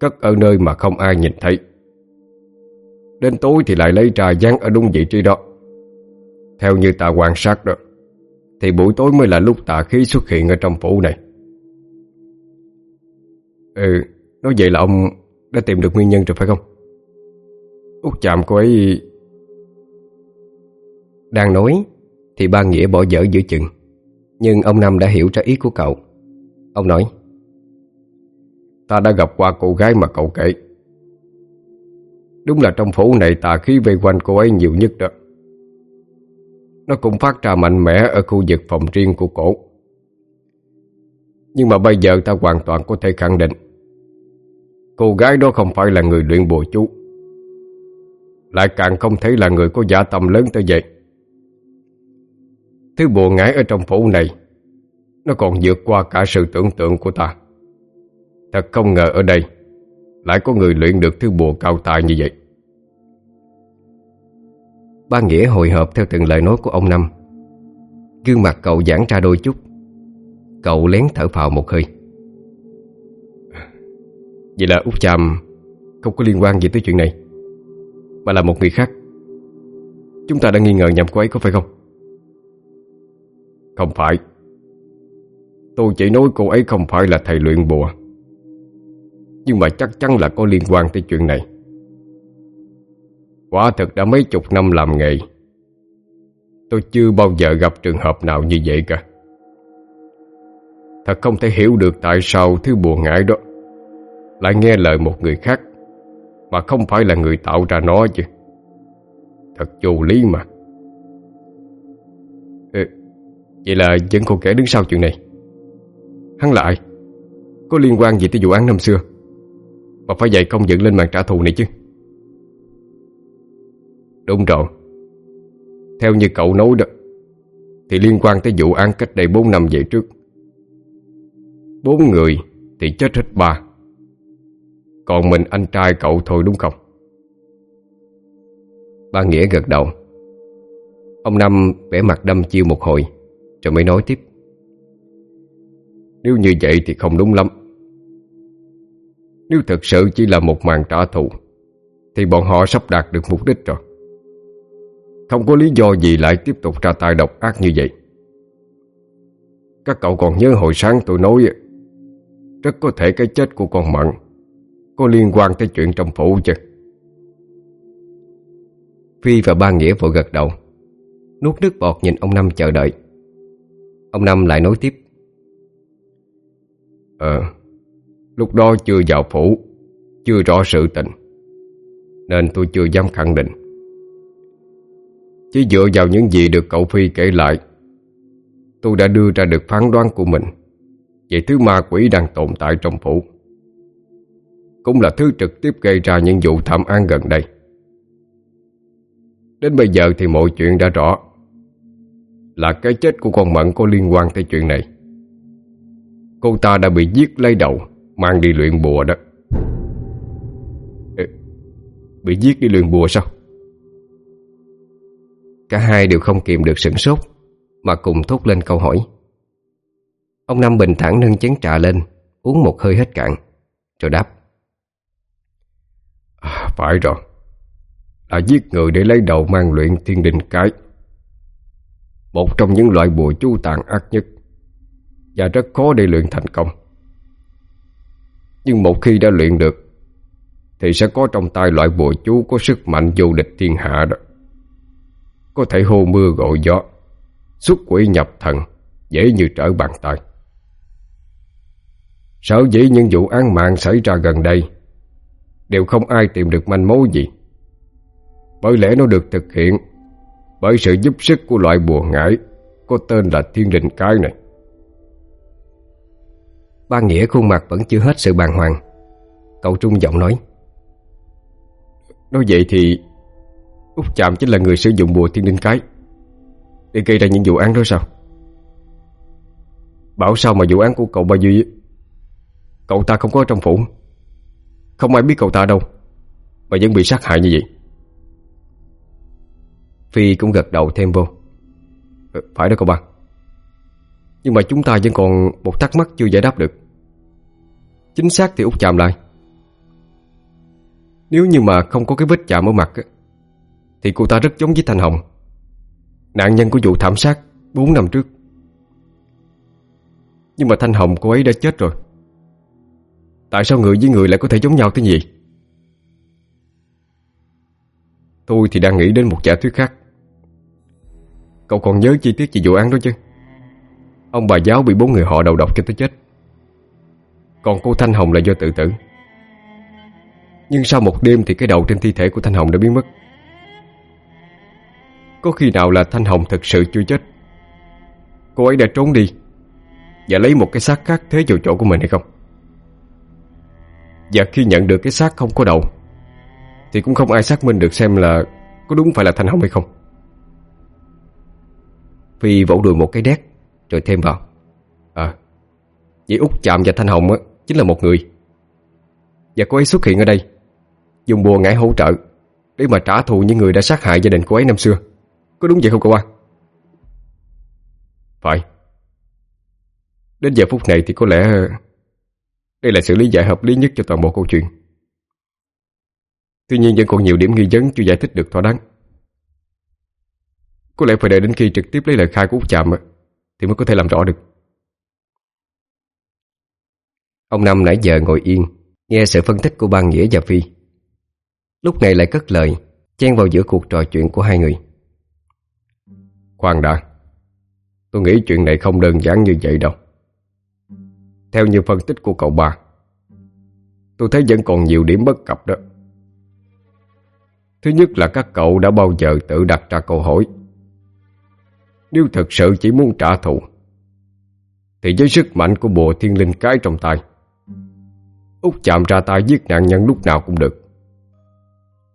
Cất ở nơi mà không ai nhìn thấy. Đến tối thì lại lấy trà dán ở đúng vị trí đó. Theo như ta quan sát đó, Thì buổi tối mới là lúc tà khí xuất hiện ở trong phủ này. Ừ, nói vậy là ông đã tìm được nguyên nhân rồi phải không? Út chạm cô ấy... Đang nói Thì ba Nghĩa bỏ dở giữa chừng. Nhưng ông Năm đã hiểu ra ý của cậu. Ông nói Ta đã gặp qua cô gái mà cậu kể. Đúng là trong phủ này tà khí vây quanh cô ấy nhiều nhất đó. Nó cũng phát ra mạnh mẽ ở khu vực phòng riêng của cổ. Nhưng mà bây giờ ta hoàn toàn có thể khẳng định Cô gái đó không phải là người luyện bùa chú. Lại càng không thấy là người có giả tâm lớn tới vậy. Thứ bùa ngải ở trong phủ này, Nó còn vượt qua cả sự tưởng tượng của ta. Thật không ngờ ở đây, Lại có người luyện được thứ bùa cao tài như vậy. Ba Nghĩa hồi hộp theo từng lời nói của ông Năm. Gương mặt cậu giãn ra đôi chút. Cậu lén thở phào một hơi. Vậy là Út Chàm Không có liên quan gì tới chuyện này, Mà là một người khác. Chúng ta đã nghi ngờ nhầm cô ấy có phải không? Không phải. Tôi chỉ nói cô ấy không phải là thầy luyện bùa. Nhưng mà chắc chắn là có liên quan tới chuyện này. Quả thực đã mấy chục năm làm nghề. Tôi chưa bao giờ gặp trường hợp nào như vậy cả. Thật không thể hiểu được tại sao thứ bùa ngải đó lại nghe lời một người khác. Mà không phải là người tạo ra nó chứ. Thật vô lý mà. Ừ, Vậy là vẫn còn kẻ đứng sau chuyện này. Hắn lại Có liên quan gì tới vụ án năm xưa? Mà phải dạy công dựng lên màn trả thù này chứ. Đúng rồi. Theo như cậu nói đó Thì liên quan tới vụ án cách đây 4 năm về trước Bốn người thì chết hết ba. Còn mình anh trai cậu thôi đúng không? Ba Nghĩa gật đầu. Ông Năm vẻ mặt đâm chiêu một hồi, Rồi mới nói tiếp. Nếu như vậy thì không đúng lắm. Nếu thực sự chỉ là một màn trả thù, Thì bọn họ sắp đạt được mục đích rồi. Không có lý do gì lại tiếp tục ra tay độc ác như vậy. Các cậu còn nhớ hồi sáng tôi nói Rất có thể cái chết của con Mận có liên quan tới chuyện trong phủ chứ? Phi và ba Nghĩa vội gật đầu. Nuốt nước bọt nhìn ông Năm chờ đợi. Ông Năm lại nói tiếp. Ờ Lúc đó chưa vào phủ, Chưa rõ sự tình, Nên tôi chưa dám khẳng định. Chỉ dựa vào những gì được cậu Phi kể lại, Tôi đã đưa ra được phán đoán của mình Về thứ ma quỷ đang tồn tại trong phủ. Cũng là thứ trực tiếp gây ra những vụ thảm án gần đây. Đến bây giờ thì mọi chuyện đã rõ. Là cái chết của con Mận có liên quan tới chuyện này. Cô ta đã bị giết lấy đầu, Mang đi luyện bùa đó. Bị giết đi luyện bùa sao? Cả hai đều không kìm được sửng sốt, Mà cùng thốt lên câu hỏi. Ông Năm bình thản nâng chén trà lên, Uống một hơi hết cạn, Rồi đáp. Phải rồi. Là giết người để lấy đầu mang luyện thiên đình cái. Một trong những loại bùa chú tàn ác nhất. Và rất khó để luyện thành công. Nhưng một khi đã luyện được, Thì sẽ có trong tay loại bùa chú Có sức mạnh vô địch thiên hạ đó. Có thể hô mưa gọi gió, Xuất quỷ nhập thần, Dễ như trở bàn tay. Sở dĩ những vụ án mạng xảy ra gần đây Đều không ai tìm được manh mối gì. Bởi lẽ nó được thực hiện Bởi sự giúp sức của loại bùa ngải Có tên là thiên đình cái này. Ba Nghĩa khuôn mặt vẫn chưa hết sự bàng hoàng. Cậu trung giọng nói. Nói vậy thì Út chạm chính là người sử dụng bùa thiên linh cái. Để gây ra những vụ án đó sao? Bảo sao mà vụ án của cậu Ba Duy Cậu ta không có trong phủ không ai biết cậu ta đâu. Mà vẫn bị sát hại như vậy. Phi cũng gật đầu thêm vô. Ờ, phải đó cậu ba. Nhưng mà chúng ta vẫn còn một thắc mắc chưa giải đáp được. Chính xác thì út chạm lại. Nếu như mà không có cái vết chạm ở mặt Thì cô ta rất giống với Thanh Hồng, Nạn nhân của vụ thảm sát 4 năm trước. Nhưng mà Thanh Hồng cô ấy đã chết rồi. Tại sao người với người lại có thể giống nhau thế nhỉ? Tôi thì đang nghĩ đến một giả thuyết khác. Cậu còn nhớ chi tiết về vụ án đó chứ? Ông bà giáo bị bốn người họ đầu độc cho tới chết. Còn cô Thanh Hồng là do tự tử. Nhưng sau một đêm thì cái đầu trên thi thể của Thanh Hồng đã biến mất. Có khi nào là Thanh Hồng thật sự chưa chết? Cô ấy đã trốn đi Và lấy một cái xác khác thế vào chỗ của mình hay không? Và khi nhận được cái xác không có đầu Thì cũng không ai xác minh được xem là Có đúng phải là Thanh Hồng hay không. Phi vỗ đùi một cái đét Rồi thêm vào. À Vậy út chạm và Thanh Hồng á, chính là một người. Và cô ấy xuất hiện ở đây Dùng bùa ngải hỗ trợ Để mà trả thù những người đã sát hại gia đình cô ấy năm xưa. Có đúng vậy không cậu ba? Phải. Đến giờ phút này thì có lẽ đây là sự lý giải hợp lý nhất cho toàn bộ câu chuyện. Tuy nhiên vẫn còn nhiều điểm nghi vấn chưa giải thích được thỏa đáng. Có lẽ phải đợi đến khi trực tiếp lấy lời khai của Út Chạm Thì mới có thể làm rõ được. Ông Năm nãy giờ ngồi yên, Nghe sự phân tích của ban Nghĩa và Phi. Lúc này lại cất lời, Chen vào giữa cuộc trò chuyện của hai người. Khoan đã, Tôi nghĩ chuyện này không đơn giản như vậy đâu. Theo như phân tích của cậu ba, Tôi thấy vẫn còn nhiều điểm bất cập đó. Thứ nhất là các cậu đã bao giờ tự đặt ra câu hỏi, Nếu thật sự chỉ muốn trả thù, Thì với sức mạnh của bùa thiên linh cái trong tay, Út chạm ra tay giết nạn nhân lúc nào cũng được.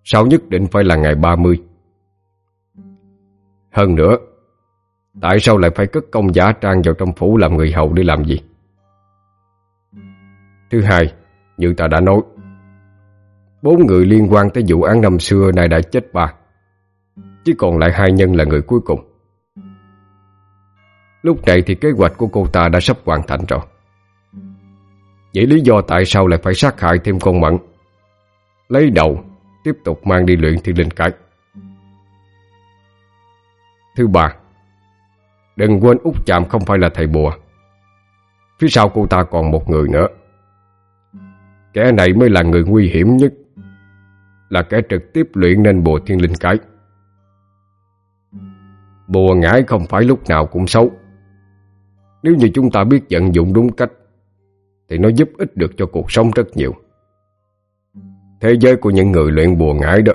Sao nhất định phải là ngày 30 Hơn nữa, Tại sao lại phải cất công giả trang vào trong phủ làm người hầu để làm gì? Thứ hai, như ta đã nói Bốn người liên quan tới vụ án năm xưa này đã chết ba Chỉ còn lại hai nhân là người cuối cùng. Lúc này thì kế hoạch của cô ta đã sắp hoàn thành rồi. Vậy lý do tại sao lại phải sát hại thêm con mận Lấy đầu Tiếp tục mang đi luyện thiên linh cái. Thứ ba Đừng quên út chạm không phải là thầy bùa. Phía sau cô ta còn một người nữa. Kẻ này mới là người nguy hiểm nhất. Là kẻ trực tiếp luyện nên bùa thiên linh cái. Bùa ngải không phải lúc nào cũng xấu. Nếu như chúng ta biết vận dụng đúng cách, Thì nó giúp ích được cho cuộc sống rất nhiều. Thế giới của những người luyện bùa ngải đó,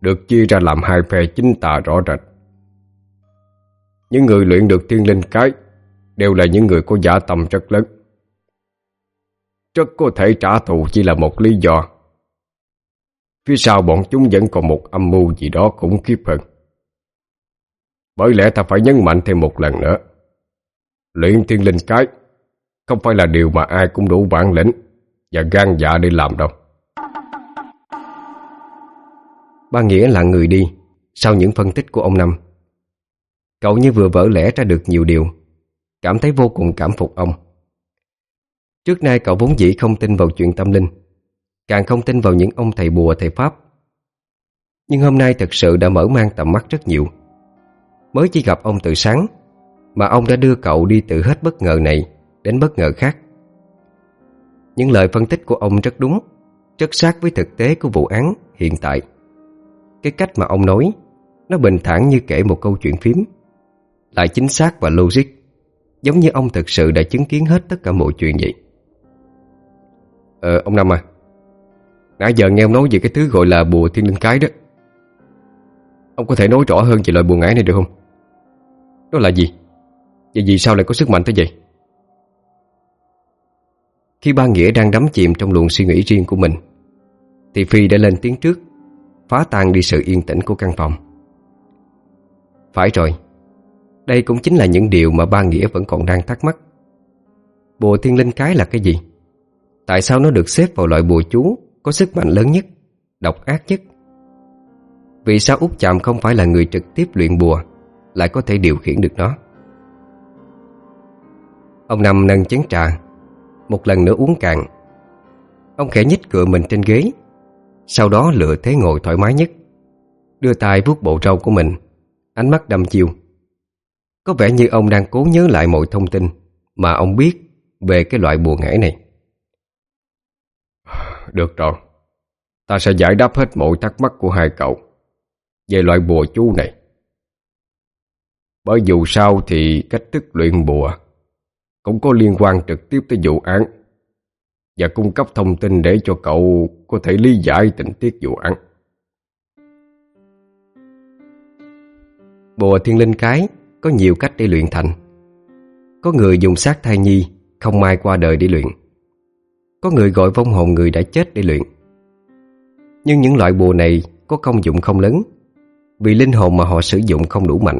Được chia ra làm hai phe chính tà rõ rệt. Những người luyện được thiên linh cái Đều là những người có giả tâm rất lớn. Rất có thể trả thù chỉ là một lý do. Phía sau bọn chúng vẫn còn một âm mưu gì đó khủng khiếp hơn. Bởi lẽ ta phải nhấn mạnh thêm một lần nữa. Luyện thiên linh cái, Không phải là điều mà ai cũng đủ bản lĩnh Và gan dạ để làm đâu. Ba Nghĩa là người đi Sau những phân tích của ông Năm. Cậu như vừa vỡ lẽ ra được nhiều điều, Cảm thấy vô cùng cảm phục ông. Trước nay cậu vốn dĩ không tin vào chuyện tâm linh, Càng không tin vào những ông thầy bùa thầy Pháp. Nhưng hôm nay thật sự đã mở mang tầm mắt rất nhiều. Mới chỉ gặp ông từ sáng, Mà ông đã đưa cậu đi từ hết bất ngờ này Đến bất ngờ khác. Những lời phân tích của ông rất đúng Rất sát với thực tế của vụ án hiện tại. Cái cách mà ông nói, Nó bình thản như kể một câu chuyện phím. Lại chính xác và logic, Giống như ông thực sự đã chứng kiến hết tất cả mọi chuyện vậy. Ờ ông Năm à Nãy giờ nghe ông nói về cái thứ gọi là bùa thiên linh cái đó Ông có thể nói rõ hơn về loại bùa ngải này được không? Đó là gì? Và vì sao lại có sức mạnh tới vậy? Khi ba Nghĩa đang đắm chìm trong luồng suy nghĩ riêng của mình, Thì Phi đã lên tiếng trước, Phá tan đi sự yên tĩnh của căn phòng Phải rồi, đây cũng chính là những điều mà ba Nghĩa vẫn còn đang thắc mắc Bùa thiên linh cái là cái gì? Tại sao nó được xếp vào loại bùa chú có sức mạnh lớn nhất? Độc ác nhất. Vì sao út chạm không phải là người trực tiếp luyện bùa, Lại có thể điều khiển được nó? Ông Năm nâng chén trà, Một lần nữa uống cạn. Ông khẽ nhích cựa mình trên ghế, Sau đó lựa thế ngồi thoải mái nhất. Đưa tay vuốt bộ râu của mình, Ánh mắt đăm chiêu. Có vẻ như ông đang cố nhớ lại mọi thông tin Mà ông biết về cái loại bùa ngải này. Được rồi. Ta sẽ giải đáp hết mọi thắc mắc của hai cậu Về loại bùa chú này. Bởi dù sao thì cách thức luyện bùa Cũng có liên quan trực tiếp tới vụ án Và cung cấp thông tin để cho cậu có thể lý giải tình tiết vụ án. Bùa thiên linh cái có nhiều cách để luyện thành. Có người dùng xác thai nhi Không may qua đời để luyện. Có người gọi vong hồn người đã chết để luyện Nhưng những loại bùa này Có công dụng không lớn, Vì linh hồn mà họ sử dụng không đủ mạnh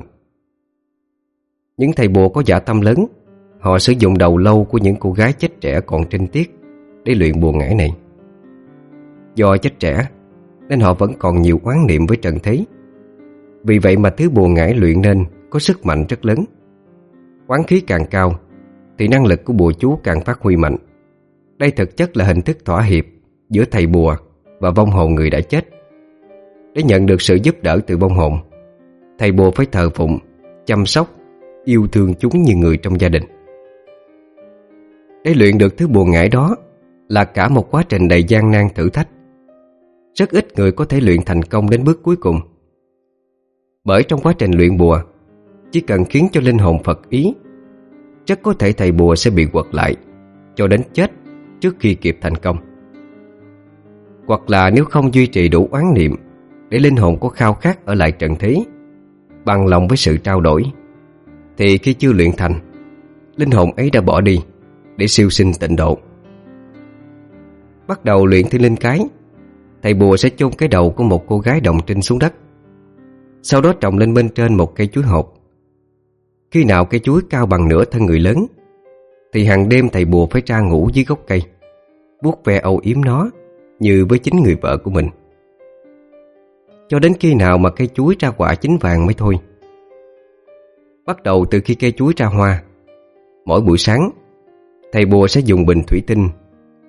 Những thầy bùa có giả tâm lớn, Họ sử dụng đầu lâu của những cô gái chết trẻ còn trinh tiết Để luyện bùa ngải này Do chết trẻ, Nên họ vẫn còn nhiều oán niệm với trần thế vì vậy mà thứ bùa ngải luyện nên có sức mạnh rất lớn. Quán khí càng cao, thì năng lực của bùa chú càng phát huy mạnh. Đây thực chất là hình thức thỏa hiệp giữa thầy bùa và vong hồn người đã chết. Để nhận được sự giúp đỡ từ vong hồn, thầy bùa phải thờ phụng, chăm sóc, yêu thương chúng như người trong gia đình. Để luyện được thứ bùa ngải đó là cả một quá trình đầy gian nan thử thách. Rất ít người có thể luyện thành công đến bước cuối cùng. Bởi trong quá trình luyện bùa Chỉ cần khiến cho linh hồn Phật ý Rất có thể thầy bùa sẽ bị quật lại Cho đến chết Trước khi kịp thành công. Hoặc là nếu không duy trì đủ oán niệm Để linh hồn có khao khát ở lại trần thế, Bằng lòng với sự trao đổi, Thì khi chưa luyện thành, Linh hồn ấy đã bỏ đi Để siêu sinh tịnh độ. Bắt đầu luyện thiên linh cái, Thầy bùa sẽ chôn cái đầu của một cô gái đồng trinh xuống đất. Sau đó trồng lên bên trên một cây chuối hộp Khi nào cây chuối cao bằng nửa thân người lớn thì hàng đêm thầy bùa phải ra ngủ dưới gốc cây, vuốt ve âu yếm nó Như với chính người vợ của mình. Cho đến khi nào mà cây chuối ra quả chín vàng mới thôi. Bắt đầu từ khi cây chuối ra hoa, Mỗi buổi sáng, Thầy bùa sẽ dùng bình thủy tinh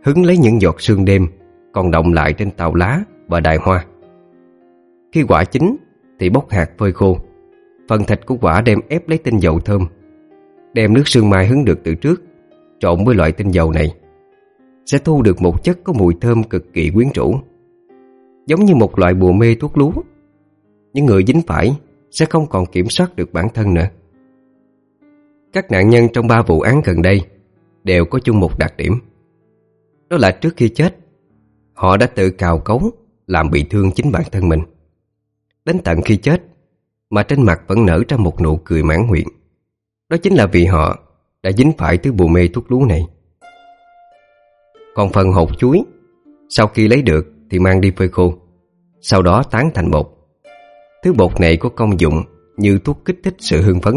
Hứng lấy những giọt sương đêm Còn động lại trên tàu lá và đài hoa. Khi quả chín thì bóc hạt phơi khô, Phần thịt của quả đem ép lấy tinh dầu thơm, Đem nước sương mai hứng được từ trước. Trộn với loại tinh dầu này, Sẽ thu được một chất có mùi thơm cực kỳ quyến rũ. Giống như một loại bùa mê thuốc lú, Những người dính phải Sẽ không còn kiểm soát được bản thân nữa. Các nạn nhân trong ba vụ án gần đây Đều có chung một đặc điểm. Đó là trước khi chết, Họ đã tự cào cấu Làm bị thương chính bản thân mình. Đến tận khi chết, Mà trên mặt vẫn nở ra một nụ cười mãn nguyện. Đó chính là vì họ đã dính phải thứ bùa mê thuốc lú này. Còn phần hột chuối, Sau khi lấy được Thì mang đi phơi khô, Sau đó tán thành bột. Thứ bột này có công dụng Như thuốc kích thích sự hưng phấn.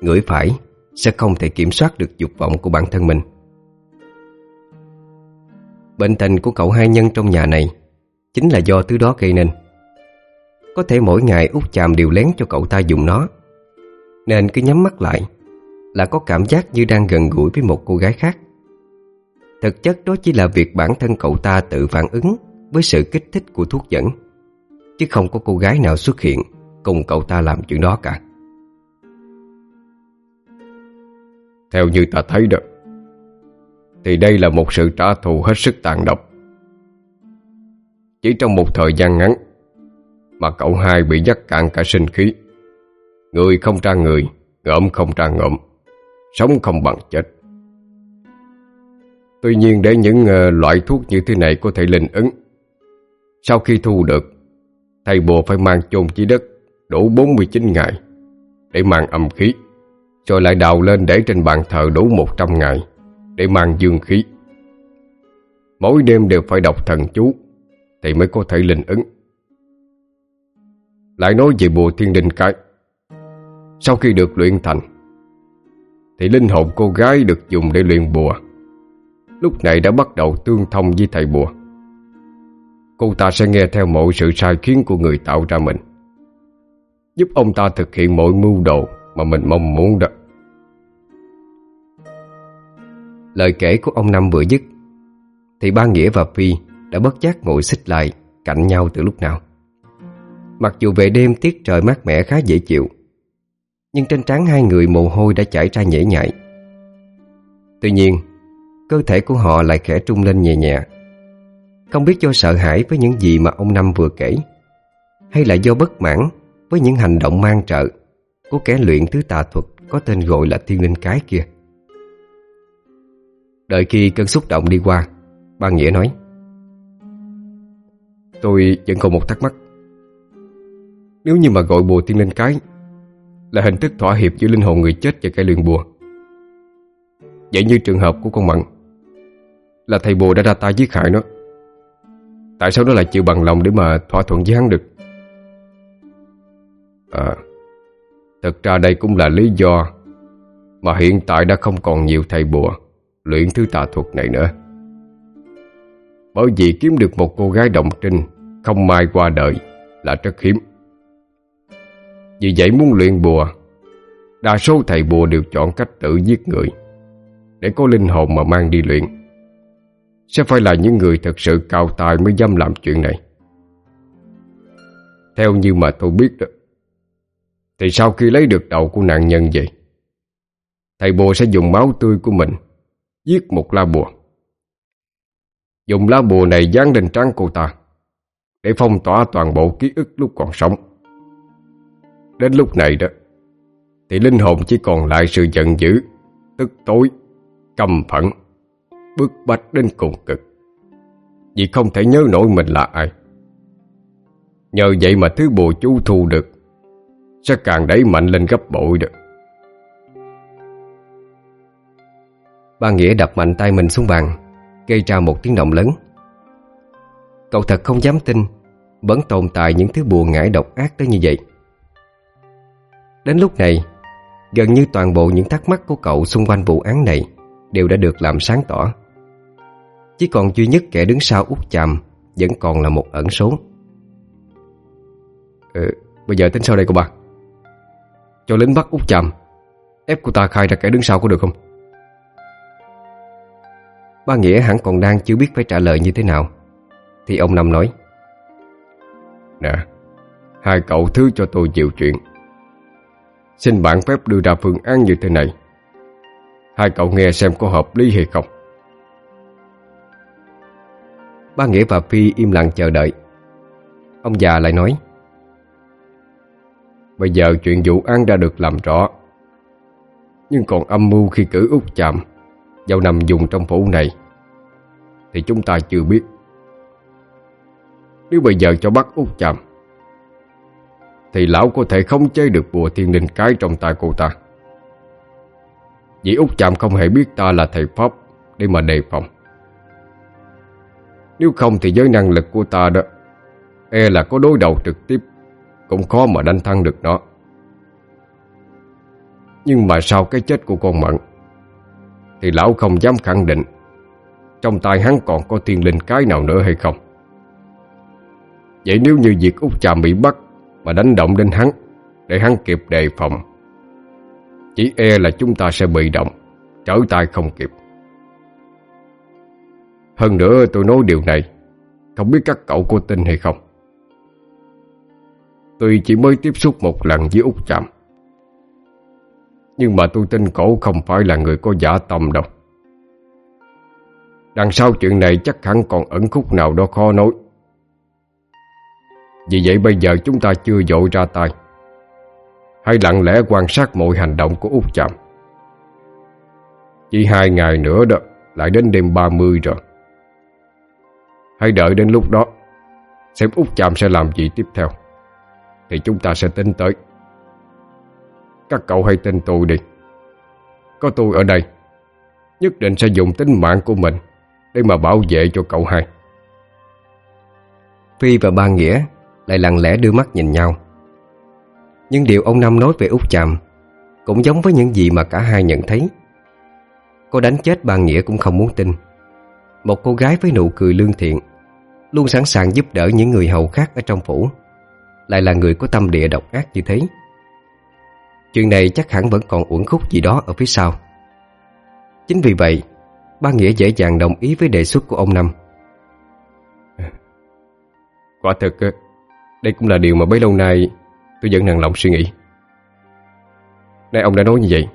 Ngửi phải Sẽ không thể kiểm soát được dục vọng của bản thân mình. Bệnh tình của cậu hai nhân trong nhà này Chính là do thứ đó gây nên. Có thể mỗi ngày út chàm đều lén cho cậu ta dùng nó, Nên cứ nhắm mắt lại là có cảm giác như đang gần gũi với một cô gái khác. Thực chất đó chỉ là việc bản thân cậu ta tự phản ứng Với sự kích thích của thuốc dẫn, Chứ không có cô gái nào xuất hiện Cùng cậu ta làm chuyện đó cả. Theo như ta thấy được Thì đây là một sự trả thù hết sức tàn độc. Chỉ trong một thời gian ngắn mà cậu hai bị dắt cạn cả sinh khí, Người không ra người Ngợm không ra ngợm Sống không bằng chết. Tuy nhiên để những ờ, loại thuốc như thế này có thể linh ứng, Sau khi thu được, Thầy bùa phải mang chôn dưới đất Đủ 49 ngày Để mang âm khí, Rồi lại đào lên để trên bàn thờ đủ 100 ngày Để mang dương khí. Mỗi đêm đều phải đọc thần chú Thì mới có thể linh ứng. Lại nói về bùa thiên đình cái, Sau khi được luyện thành thì linh hồn cô gái được dùng để luyện bùa. Lúc này đã bắt đầu tương thông với thầy bùa. Cô ta sẽ nghe theo mọi sự sai khiến của người tạo ra mình. Giúp ông ta thực hiện mọi mưu đồ Mà mình mong muốn đó. Lời kể của ông Năm vừa dứt, Thì ba Nghĩa và Phi Đã bất giác ngồi xích lại Cạnh nhau từ lúc nào. Mặc dù về đêm tiết trời mát mẻ khá dễ chịu nhưng trên trán hai người mồ hôi đã chảy ra nhễ nhại. Tuy nhiên, Cơ thể của họ lại khẽ trung lên nhẹ nhẹ. Không biết do sợ hãi với những gì mà ông Năm vừa kể, Hay là do bất mãn với những hành động mang trợ Của kẻ luyện thứ tà thuật có tên gọi là thiên linh cái kia. Đợi khi cơn xúc động đi qua, Ba Nghĩa nói, Tôi vẫn còn một thắc mắc. Nếu như mà gọi bùa tiên linh cái là hình thức thỏa hiệp giữa linh hồn người chết và cây luyện bùa. Vậy như trường hợp của con mận, Là thầy bùa đã ra tay giết hại nó, Tại sao nó lại chịu bằng lòng để mà thỏa thuận với hắn được? À thật ra đây cũng là lý do Mà hiện tại đã không còn nhiều thầy bùa Luyện thứ tà thuật này nữa. Bởi vì kiếm được một cô gái đồng trinh Không mai qua đời Là rất hiếm. Vì vậy muốn luyện bùa, Đa số thầy bùa đều chọn cách tự giết người Để có linh hồn mà mang đi luyện. Sẽ phải là những người thật sự cao tài Mới dám làm chuyện này. Theo như mà tôi biết đó, Thì sau khi lấy được đầu của nạn nhân vậy Thầy bùa sẽ dùng máu tươi của mình Giết một lá bùa. Dùng lá bùa này dán lên trán cô ta Để phong tỏa toàn bộ ký ức lúc còn sống. Đến lúc này đó, Thì linh hồn chỉ còn lại sự giận dữ, Tức tối, Căm phẫn, Bức bách đến cùng cực. Vì không thể nhớ nổi mình là ai. Nhờ vậy mà thứ bùa chú thu được, Sẽ càng đẩy mạnh lên gấp bội được. Ba Nghĩa đập mạnh tay mình xuống bàn, Gây ra một tiếng động lớn. Cậu thật không dám tin, Vẫn tồn tại những thứ bùa ngải độc ác tới như vậy. Đến lúc này Gần như toàn bộ những thắc mắc của cậu xung quanh vụ án này Đều đã được làm sáng tỏ. Chỉ còn duy nhất kẻ đứng sau út chàm Vẫn còn là một ẩn số. Ừ, Bây giờ tính sau đây cô ba Cho lính bắt út chàm Ép cô ta khai ra kẻ đứng sau có được không? Ba Nghĩa hẳn còn đang chưa biết phải trả lời như thế nào Thì ông Năm nói. Nè Hai cậu thứ cho tôi chịu chuyện. Xin bạn phép đưa ra phương án như thế này. Hai cậu nghe xem có hợp lý hay không. Ba Nghĩa và Phi im lặng chờ đợi. Ông già lại nói, Bây giờ chuyện vụ án đã được làm rõ, Nhưng còn âm mưu khi cử út chạm Vào nằm dùng trong phủ này Thì chúng ta chưa biết. Nếu bây giờ cho bắt út chạm thì lão có thể không chế được bùa thiên linh cái trong tay cô ta. Vì út chạm không hề biết ta là thầy Pháp Để mà đề phòng. Nếu không thì với năng lực của ta đó E là có đối đầu trực tiếp, Cũng khó mà đánh thắng được nó. Nhưng mà sau cái chết của con Mận, Thì lão không dám khẳng định Trong tay hắn còn có thiên linh cái nào nữa hay không. Vậy nếu như việc úc chạm bị bắt mà đánh động đến hắn, Để hắn kịp đề phòng. Chỉ e là chúng ta sẽ bị động, Trở tay không kịp. Hơn nữa tôi nói điều này, Không biết các cậu có tin hay không. Tôi chỉ mới tiếp xúc một lần với Út Trạm. Nhưng mà tôi tin cổ không phải là người có giả tâm đâu. Đằng sau chuyện này chắc hẳn còn ẩn khúc nào đó khó nói. Vì vậy bây giờ chúng ta chưa dội ra tay. Hãy lặng lẽ quan sát mọi hành động của Út Chạm Chỉ hai ngày nữa đó, Lại đến đêm 30 rồi. Hãy đợi đến lúc đó, Xem Út Chạm sẽ làm gì tiếp theo, Thì chúng ta sẽ tính tới. Các cậu hãy tin tôi đi. Có tôi ở đây, Nhất định sẽ dùng tính mạng của mình Để mà bảo vệ cho cậu hai. Phi và ba Nghĩa lại lặng lẽ đưa mắt nhìn nhau. Nhưng điều ông Năm nói về út chàm Cũng giống với những gì mà cả hai nhận thấy. Cô đánh chết ba Nghĩa cũng không muốn tin. Một cô gái với nụ cười lương thiện, Luôn sẵn sàng giúp đỡ những người hầu khác ở trong phủ, Lại là người có tâm địa độc ác như thế. Chuyện này chắc hẳn vẫn còn uẩn khúc gì đó ở phía sau. Chính vì vậy, Ba Nghĩa dễ dàng đồng ý với đề xuất của ông Năm. Quả thực đây cũng là điều mà bấy lâu nay Tôi vẫn nặng lòng suy nghĩ. Nay ông đã nói như vậy,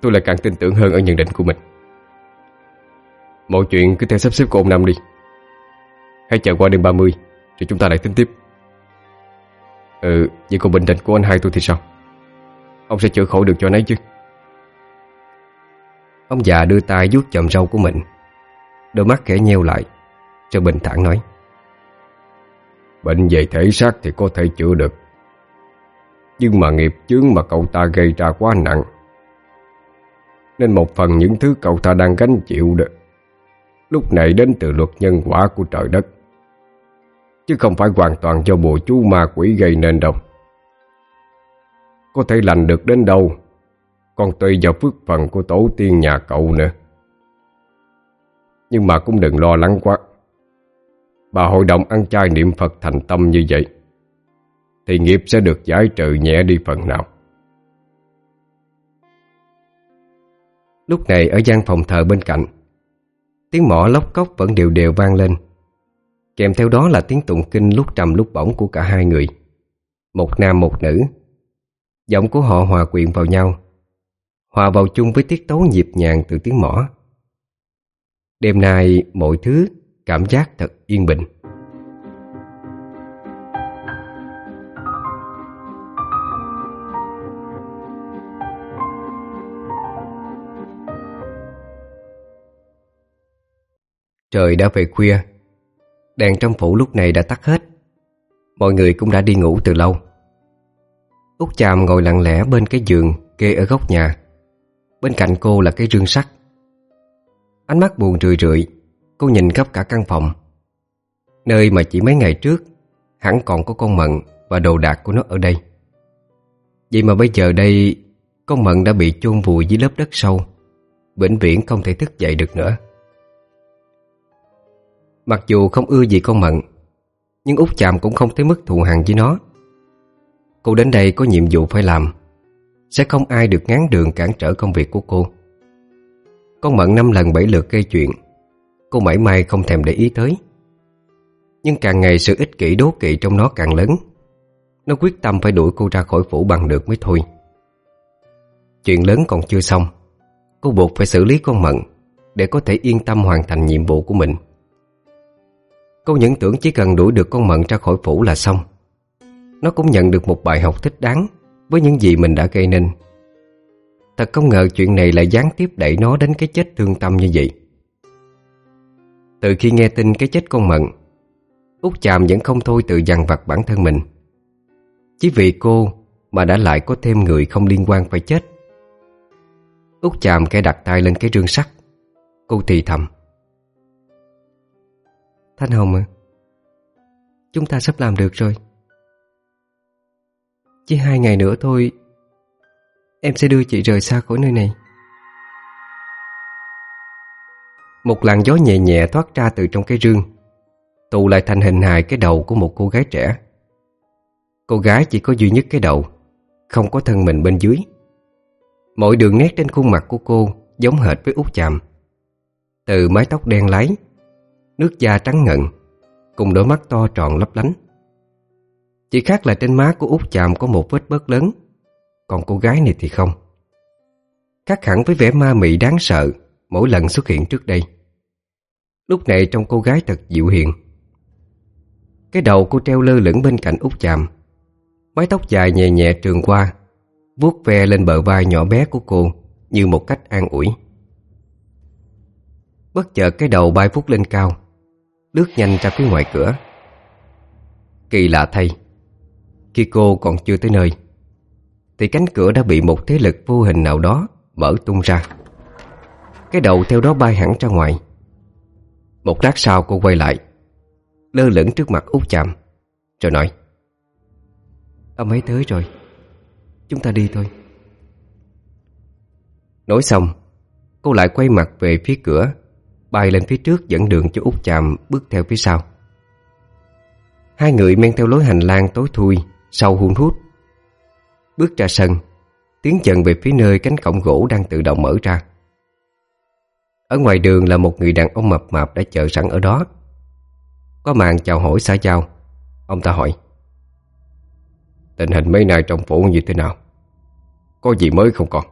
Tôi lại càng tin tưởng hơn ở nhận định của mình. Mọi chuyện cứ theo sắp xếp của ông Năm đi. Hãy chờ qua đêm 30 Rồi chúng ta lại tính tiếp. Ừ Vậy còn bệnh tình của anh hai tôi thì sao? Ông sẽ chữa khỏi được cho nấy chứ? Ông già đưa tay vuốt chòm râu của mình, Đôi mắt khẽ nheo lại, Rồi bình thản nói. Bệnh về thể xác thì có thể chữa được. Nhưng mà nghiệp chướng mà cậu ta gây ra quá nặng. Nên một phần những thứ cậu ta đang gánh chịu được Lúc này đến từ luật nhân quả của trời đất. Chứ không phải hoàn toàn do bùa chú ma quỷ gây nên đâu. Có thể lành được đến đâu, Còn tùy vào phước phần của tổ tiên nhà cậu nữa. Nhưng mà cũng đừng lo lắng quá. Bà hội đồng ăn chay niệm Phật thành tâm như vậy, Thì nghiệp sẽ được giải trừ nhẹ đi phần nào. Lúc này ở gian phòng thờ bên cạnh, Tiếng mỏ lóc cốc vẫn đều đều vang lên. Kèm theo đó là tiếng tụng kinh lúc trầm lúc bổng của cả hai người. Một nam một nữ, Giọng của họ hòa quyện vào nhau, Hòa vào chung với tiết tấu nhịp nhàng từ tiếng mỏ. Đêm nay mọi thứ cảm giác thật yên bình. Trời đã về khuya, Đèn trong phủ lúc này đã tắt hết. Mọi người cũng đã đi ngủ từ lâu. Út chàm ngồi lặng lẽ bên cái giường kê ở góc nhà. Bên cạnh cô là cái rương sắt. Ánh mắt buồn rười rượi, Cô nhìn khắp cả căn phòng. Nơi mà chỉ mấy ngày trước, Hẳn còn có con mận Và đồ đạc của nó ở đây. Vậy mà bây giờ đây, Con mận đã bị chôn vùi dưới lớp đất sâu, Vĩnh viễn không thể thức dậy được nữa. Mặc dù không ưa gì con Mận, Nhưng út chạm cũng không tới mức thù hằn với nó. Cô đến đây có nhiệm vụ phải làm, Sẽ không ai được ngán đường cản trở công việc của cô. Con Mận năm lần bảy lượt gây chuyện, Cô mãi may không thèm để ý tới. Nhưng càng ngày sự ích kỷ đố kỵ trong nó càng lớn. Nó quyết tâm phải đuổi cô ra khỏi phủ bằng được mới thôi. Chuyện lớn còn chưa xong. Cô buộc phải xử lý con Mận Để có thể yên tâm hoàn thành nhiệm vụ của mình. Cô những tưởng chỉ cần đuổi được con mận ra khỏi phủ là xong. Nó cũng nhận được một bài học thích đáng Với những gì mình đã gây nên. Thật không ngờ chuyện này lại gián tiếp đẩy nó đến cái chết thương tâm như vậy. Từ khi nghe tin cái chết con mận Út chàm vẫn không thôi tự dằn vặt bản thân mình. Chỉ vì cô mà đã lại có thêm người không liên quan phải chết. Út chàm kẻ đặt tay lên cái rương sắt. Cô thì thầm. Thanh Hồng à Chúng ta sắp làm được rồi. Chỉ hai ngày nữa thôi, Em sẽ đưa chị rời xa khỏi nơi này. Một làn gió nhẹ nhẹ thoát ra từ trong cái rương. Tụ lại thành hình hài cái đầu của một cô gái trẻ. Cô gái chỉ có duy nhất cái đầu Không có thân mình bên dưới. Mọi đường nét trên khuôn mặt của cô Giống hệt với út chàm. Từ mái tóc đen láy Nước da trắng ngần, Cùng đôi mắt to tròn lấp lánh. Chỉ khác là trên má của út chạm có một vết bớt lớn Còn cô gái này thì không. Khác hẳn với vẻ ma mị đáng sợ Mỗi lần xuất hiện trước đây. Lúc này trong cô gái thật dịu hiền. Cái đầu cô treo lơ lửng bên cạnh út chạm Mái tóc dài nhẹ nhẹ trường qua, vuốt ve lên bờ vai nhỏ bé của cô Như một cách an ủi. Bất chợt cái đầu bay phút lên cao, Lướt nhanh ra phía ngoài cửa. Kỳ lạ thay, Khi cô còn chưa tới nơi, Thì cánh cửa đã bị một thế lực vô hình nào đó Mở tung ra. Cái đầu theo đó bay hẳn ra ngoài. Một lát sau cô quay lại Lơ lửng trước mặt út chạm Rồi nói, Ông ấy tới rồi, Chúng ta đi thôi. Nói xong, Cô lại quay mặt về phía cửa, Bay lên phía trước dẫn đường cho út chạm bước theo phía sau. Hai người men theo lối hành lang tối thui, Sau hun hút. Bước ra sân Tiến dần về phía nơi cánh cổng gỗ đang tự động mở ra. Ở ngoài đường là một người đàn ông mập mạp đã chờ sẵn ở đó. Có màn chào hỏi xã giao. Ông ta hỏi Tình hình mấy nay trong phủ như thế nào? Có gì mới không con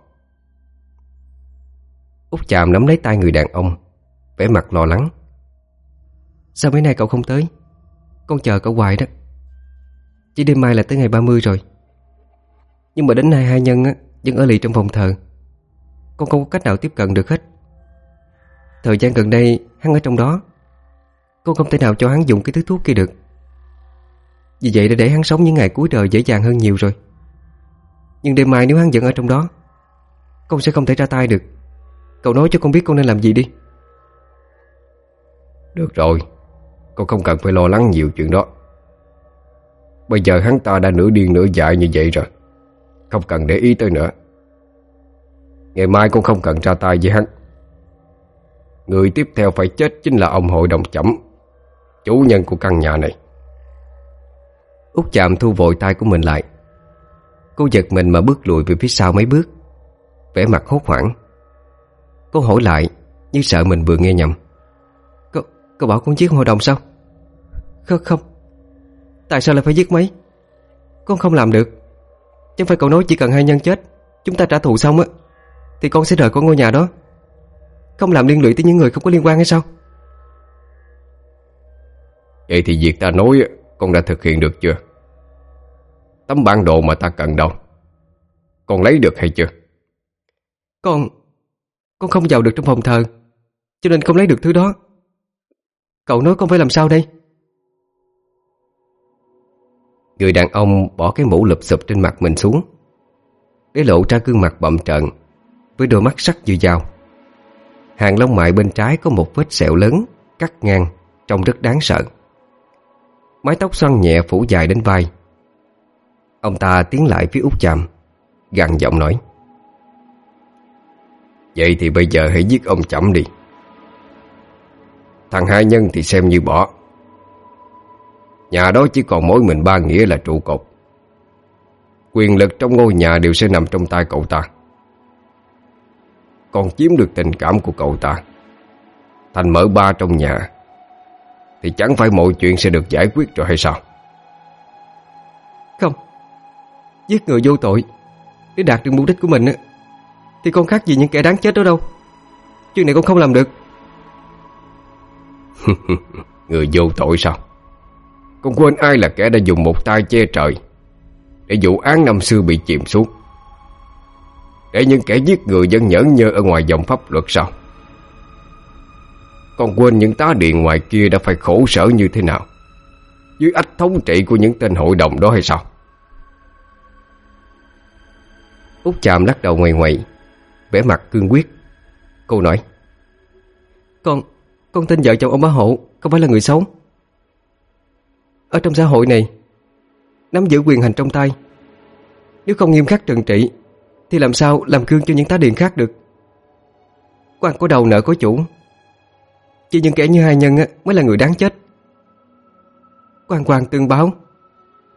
Út chạm nắm lấy tay người đàn ông vẻ mặt lo lắng. Sao mấy nay cậu không tới? Con chờ cậu hoài đó. Chỉ đêm mai là tới ngày 30 rồi. Nhưng mà đến nay hai nhân á, Vẫn ở lì trong phòng thờ. Con không có cách nào tiếp cận được hết. Thời gian gần đây hắn ở trong đó. Con không thể nào cho hắn dùng cái thứ thuốc kia được. Vì vậy đã để hắn sống những ngày cuối đời dễ dàng hơn nhiều rồi. Nhưng đêm mai nếu hắn vẫn ở trong đó, Con sẽ không thể ra tay được. Cậu nói cho con biết con nên làm gì đi. Được rồi. Con không cần phải lo lắng nhiều chuyện đó. Bây giờ hắn ta đã nửa điên nửa dại như vậy rồi. Không cần để ý tới nữa. Ngày mai con không cần ra tay với hắn. Người tiếp theo phải chết chính là ông hội đồng chẩm. Chủ nhân của căn nhà này. Út chạm thu vội tay của mình lại. Cô giật mình mà bước lùi về phía sau mấy bước. Vẻ mặt hốt hoảng. Cô hỏi lại Như sợ mình vừa nghe nhầm. Cô, cô bảo con giết hội đồng sao? Không không. Tại sao lại phải giết mấy? Con không làm được. Chẳng phải cậu nói chỉ cần hai nhân chết Chúng ta trả thù xong á Thì con sẽ rời con ngôi nhà đó. Không làm liên lụy tới những người không có liên quan hay sao? Vậy thì việc ta nói Con đã thực hiện được chưa? Tấm bản đồ mà ta cần đâu? Con lấy được hay chưa? Con Con không vào được trong phòng thờ Cho nên không lấy được thứ đó. Cậu nói con phải làm sao đây? Người đàn ông bỏ cái mũ lụp sụp trên mặt mình xuống. Để lộ ra gương mặt bậm trợn Với đôi mắt sắc như dao. Hàng lông mại bên trái có một vết sẹo lớn Cắt ngang Trông rất đáng sợ Mái tóc xoăn nhẹ phủ dài đến vai. Ông ta tiến lại phía út chàm, Gằn giọng nói. Vậy thì bây giờ hãy giết ông chậm đi. Thằng hai nhân thì xem như bỏ. Nhà đó chỉ còn mỗi mình ba nghĩa là trụ cột. Quyền lực trong ngôi nhà đều sẽ nằm trong tay cậu ta. Còn chiếm được tình cảm của cậu ta. Thành mở ba trong nhà thì chẳng phải mọi chuyện sẽ được giải quyết rồi hay sao? Không. Giết người vô tội. Để đạt được mục đích của mình á Thì con khác gì những kẻ đáng chết đó đâu. Chuyện này con không làm được. Người vô tội sao? Con quên ai là kẻ đã dùng một tay che trời Để vụ án năm xưa bị chìm xuống. Để những kẻ giết người vẫn nhẫn nhơ ở ngoài dòng pháp luật sao con quên những tá điện ngoài kia đã phải khổ sở như thế nào? Dưới ách thống trị của những tên hội đồng đó hay sao? Út chạm lắc đầu ngoài ngoài vẻ mặt cương quyết. Cô nói Con, con tin vợ chồng ông bá hộ Không phải là người xấu. Ở trong xã hội này Nắm giữ quyền hành trong tay Nếu không nghiêm khắc trừng trị Thì làm sao làm gương cho những tá điện khác được? Quan có đầu nợ có chủ chỉ những kẻ như hai nhân Mới là người đáng chết. Quan quan tương báo,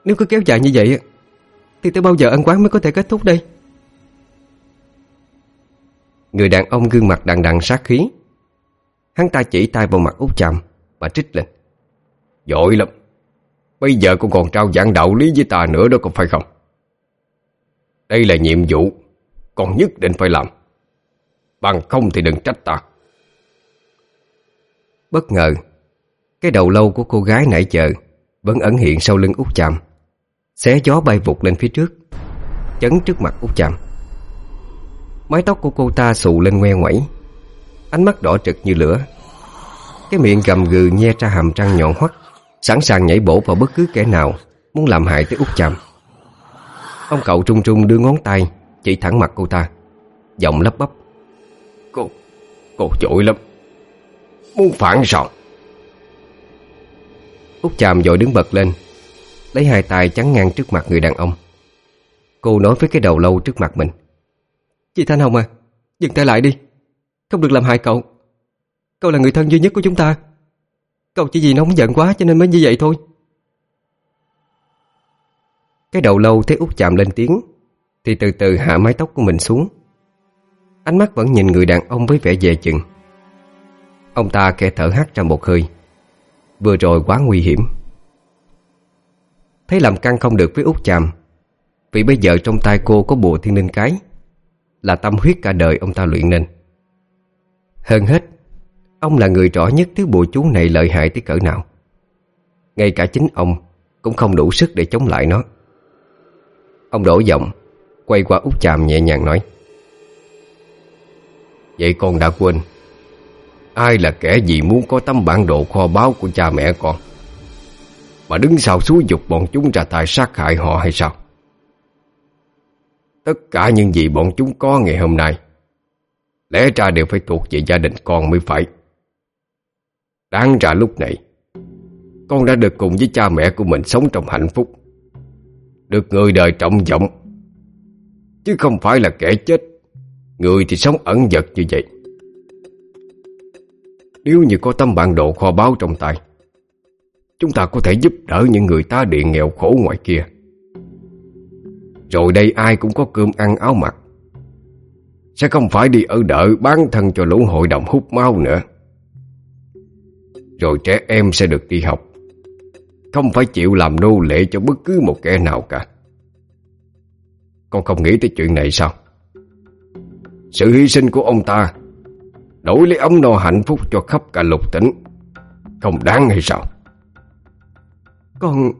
Nếu cứ kéo dài như vậy Thì tới bao giờ ân quán mới có thể kết thúc đây? Người đàn ông gương mặt đằng đằng sát khí. Hắn ta chỉ tay vào mặt út chạm Mà trích lên. Giỏi lắm. Bây giờ cũng còn trao giảng đạo lý với ta nữa đó có phải không? Đây là nhiệm vụ còn nhất định phải làm. Bằng không thì đừng trách ta. Bất ngờ Cái đầu lâu của cô gái nãy giờ Vẫn ẩn hiện sau lưng út chạm Xé gió bay vụt lên phía trước Chấn trước mặt út chạm Mái tóc của cô ta xù lên ngoe ngoẩy Ánh mắt đỏ trực như lửa. Cái miệng gầm gừ nhe ra hàm răng nhọn hoắt Sẵn sàng nhảy bổ vào bất cứ kẻ nào Muốn làm hại tới út chạm Ông cậu trung trung đưa ngón tay Chỉ thẳng mặt cô ta Giọng lấp bắp. Cô, cô chội lắm. Muốn phản sao Út chàm dội đứng bật lên, Lấy hai tay chắn ngang trước mặt người đàn ông. Cô nói với cái đầu lâu trước mặt mình. Chị Thanh Hồng à Dừng tay lại đi. Không được làm hại cậu. Cậu là người thân duy nhất của chúng ta. Cậu chỉ vì nóng giận quá cho nên mới như vậy thôi. Cái đầu lâu thấy út chạm lên tiếng, Thì từ từ hạ mái tóc của mình xuống. Ánh mắt vẫn nhìn người đàn ông với vẻ dè chừng. Ông ta khe thở hắt ra một hơi. Vừa rồi quá nguy hiểm. Thấy làm căng không được với út chàm, Vì bây giờ trong tay cô có bùa thiên linh cái, Là tâm huyết cả đời ông ta luyện nên. Hơn hết, Ông là người rõ nhất thứ bùa chú này lợi hại tới cỡ nào. Ngay cả chính ông Cũng không đủ sức để chống lại nó. Ông đổ giọng, Quay qua út chàm nhẹ nhàng nói, Vậy con đã quên Ai là kẻ gì muốn có tấm bản đồ kho báu của cha mẹ con? Mà đứng sau xúi dục bọn chúng ra tài sát hại họ hay sao? Tất cả những gì bọn chúng có ngày hôm nay, Lẽ ra đều phải thuộc về gia đình con mới phải. Đáng ra lúc này, Con đã được cùng với cha mẹ của mình sống trong hạnh phúc, Được người đời trọng vọng. Chứ không phải là kẻ chết, Người thì sống ẩn dật như vậy. Nếu như có tấm bản đồ kho báu trong tay, Chúng ta có thể giúp đỡ những người ta điện nghèo khổ ngoài kia. Rồi đây ai cũng có cơm ăn áo mặc. Sẽ không phải đi ở đợi bán thân cho lũ hội đồng hút máu nữa. Rồi trẻ em sẽ được đi học. Không phải chịu làm nô lệ cho bất cứ một kẻ nào cả. Con không nghĩ tới chuyện này sao? Sự hy sinh của ông ta Đổi lấy ấm no hạnh phúc cho khắp cả lục tỉnh. Không đáng hay sao? Con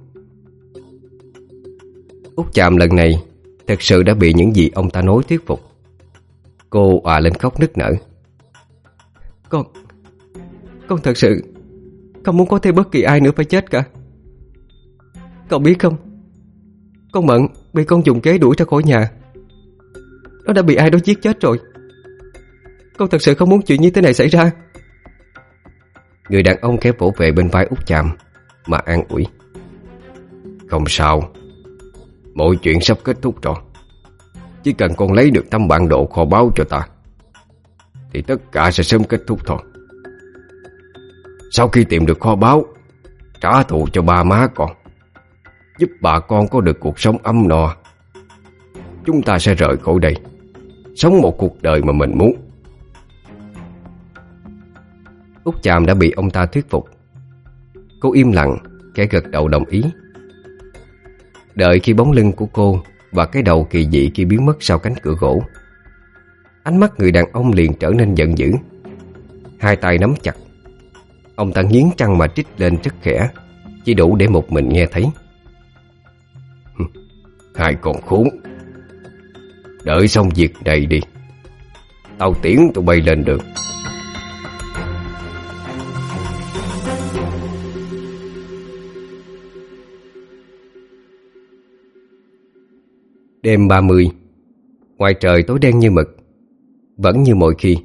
Út chạm lần này Thật sự đã bị những gì ông ta nói thuyết phục. Cô òa lên khóc nức nở. Con Con thật sự Không muốn có thêm bất kỳ ai nữa phải chết cả. Cậu biết không? Con Mận bị con dùng kế đuổi ra khỏi nhà. Nó đã bị ai đó giết chết rồi. Con thật sự không muốn chuyện như thế này xảy ra. Người đàn ông khẽ vỗ về bên vai út chạm Mà an ủi. Không sao. Mọi chuyện sắp kết thúc rồi. Chỉ cần con lấy được tấm bản đồ kho báu cho ta, Thì tất cả sẽ sớm kết thúc thôi. Sau khi tìm được kho báu, Trả thù cho ba má con, Giúp bà con có được cuộc sống ấm no, Chúng ta sẽ rời khỏi đây, Sống một cuộc đời mà mình muốn. Út chàm đã bị ông ta thuyết phục. Cô im lặng, Kẻ gật đầu đồng ý. Đợi khi bóng lưng của cô Và cái đầu kỳ dị kia biến mất sau cánh cửa gỗ, Ánh mắt người đàn ông liền trở nên giận dữ. Hai tay nắm chặt, Ông ta nghiến trăng mà trích lên rất khẽ, Chỉ đủ để một mình nghe thấy. Hai con khốn, Đợi xong việc này đi, Tao tiễn tụi bay lên đường. Đêm 30 Ngoài trời tối đen như mực, Vẫn như mọi khi,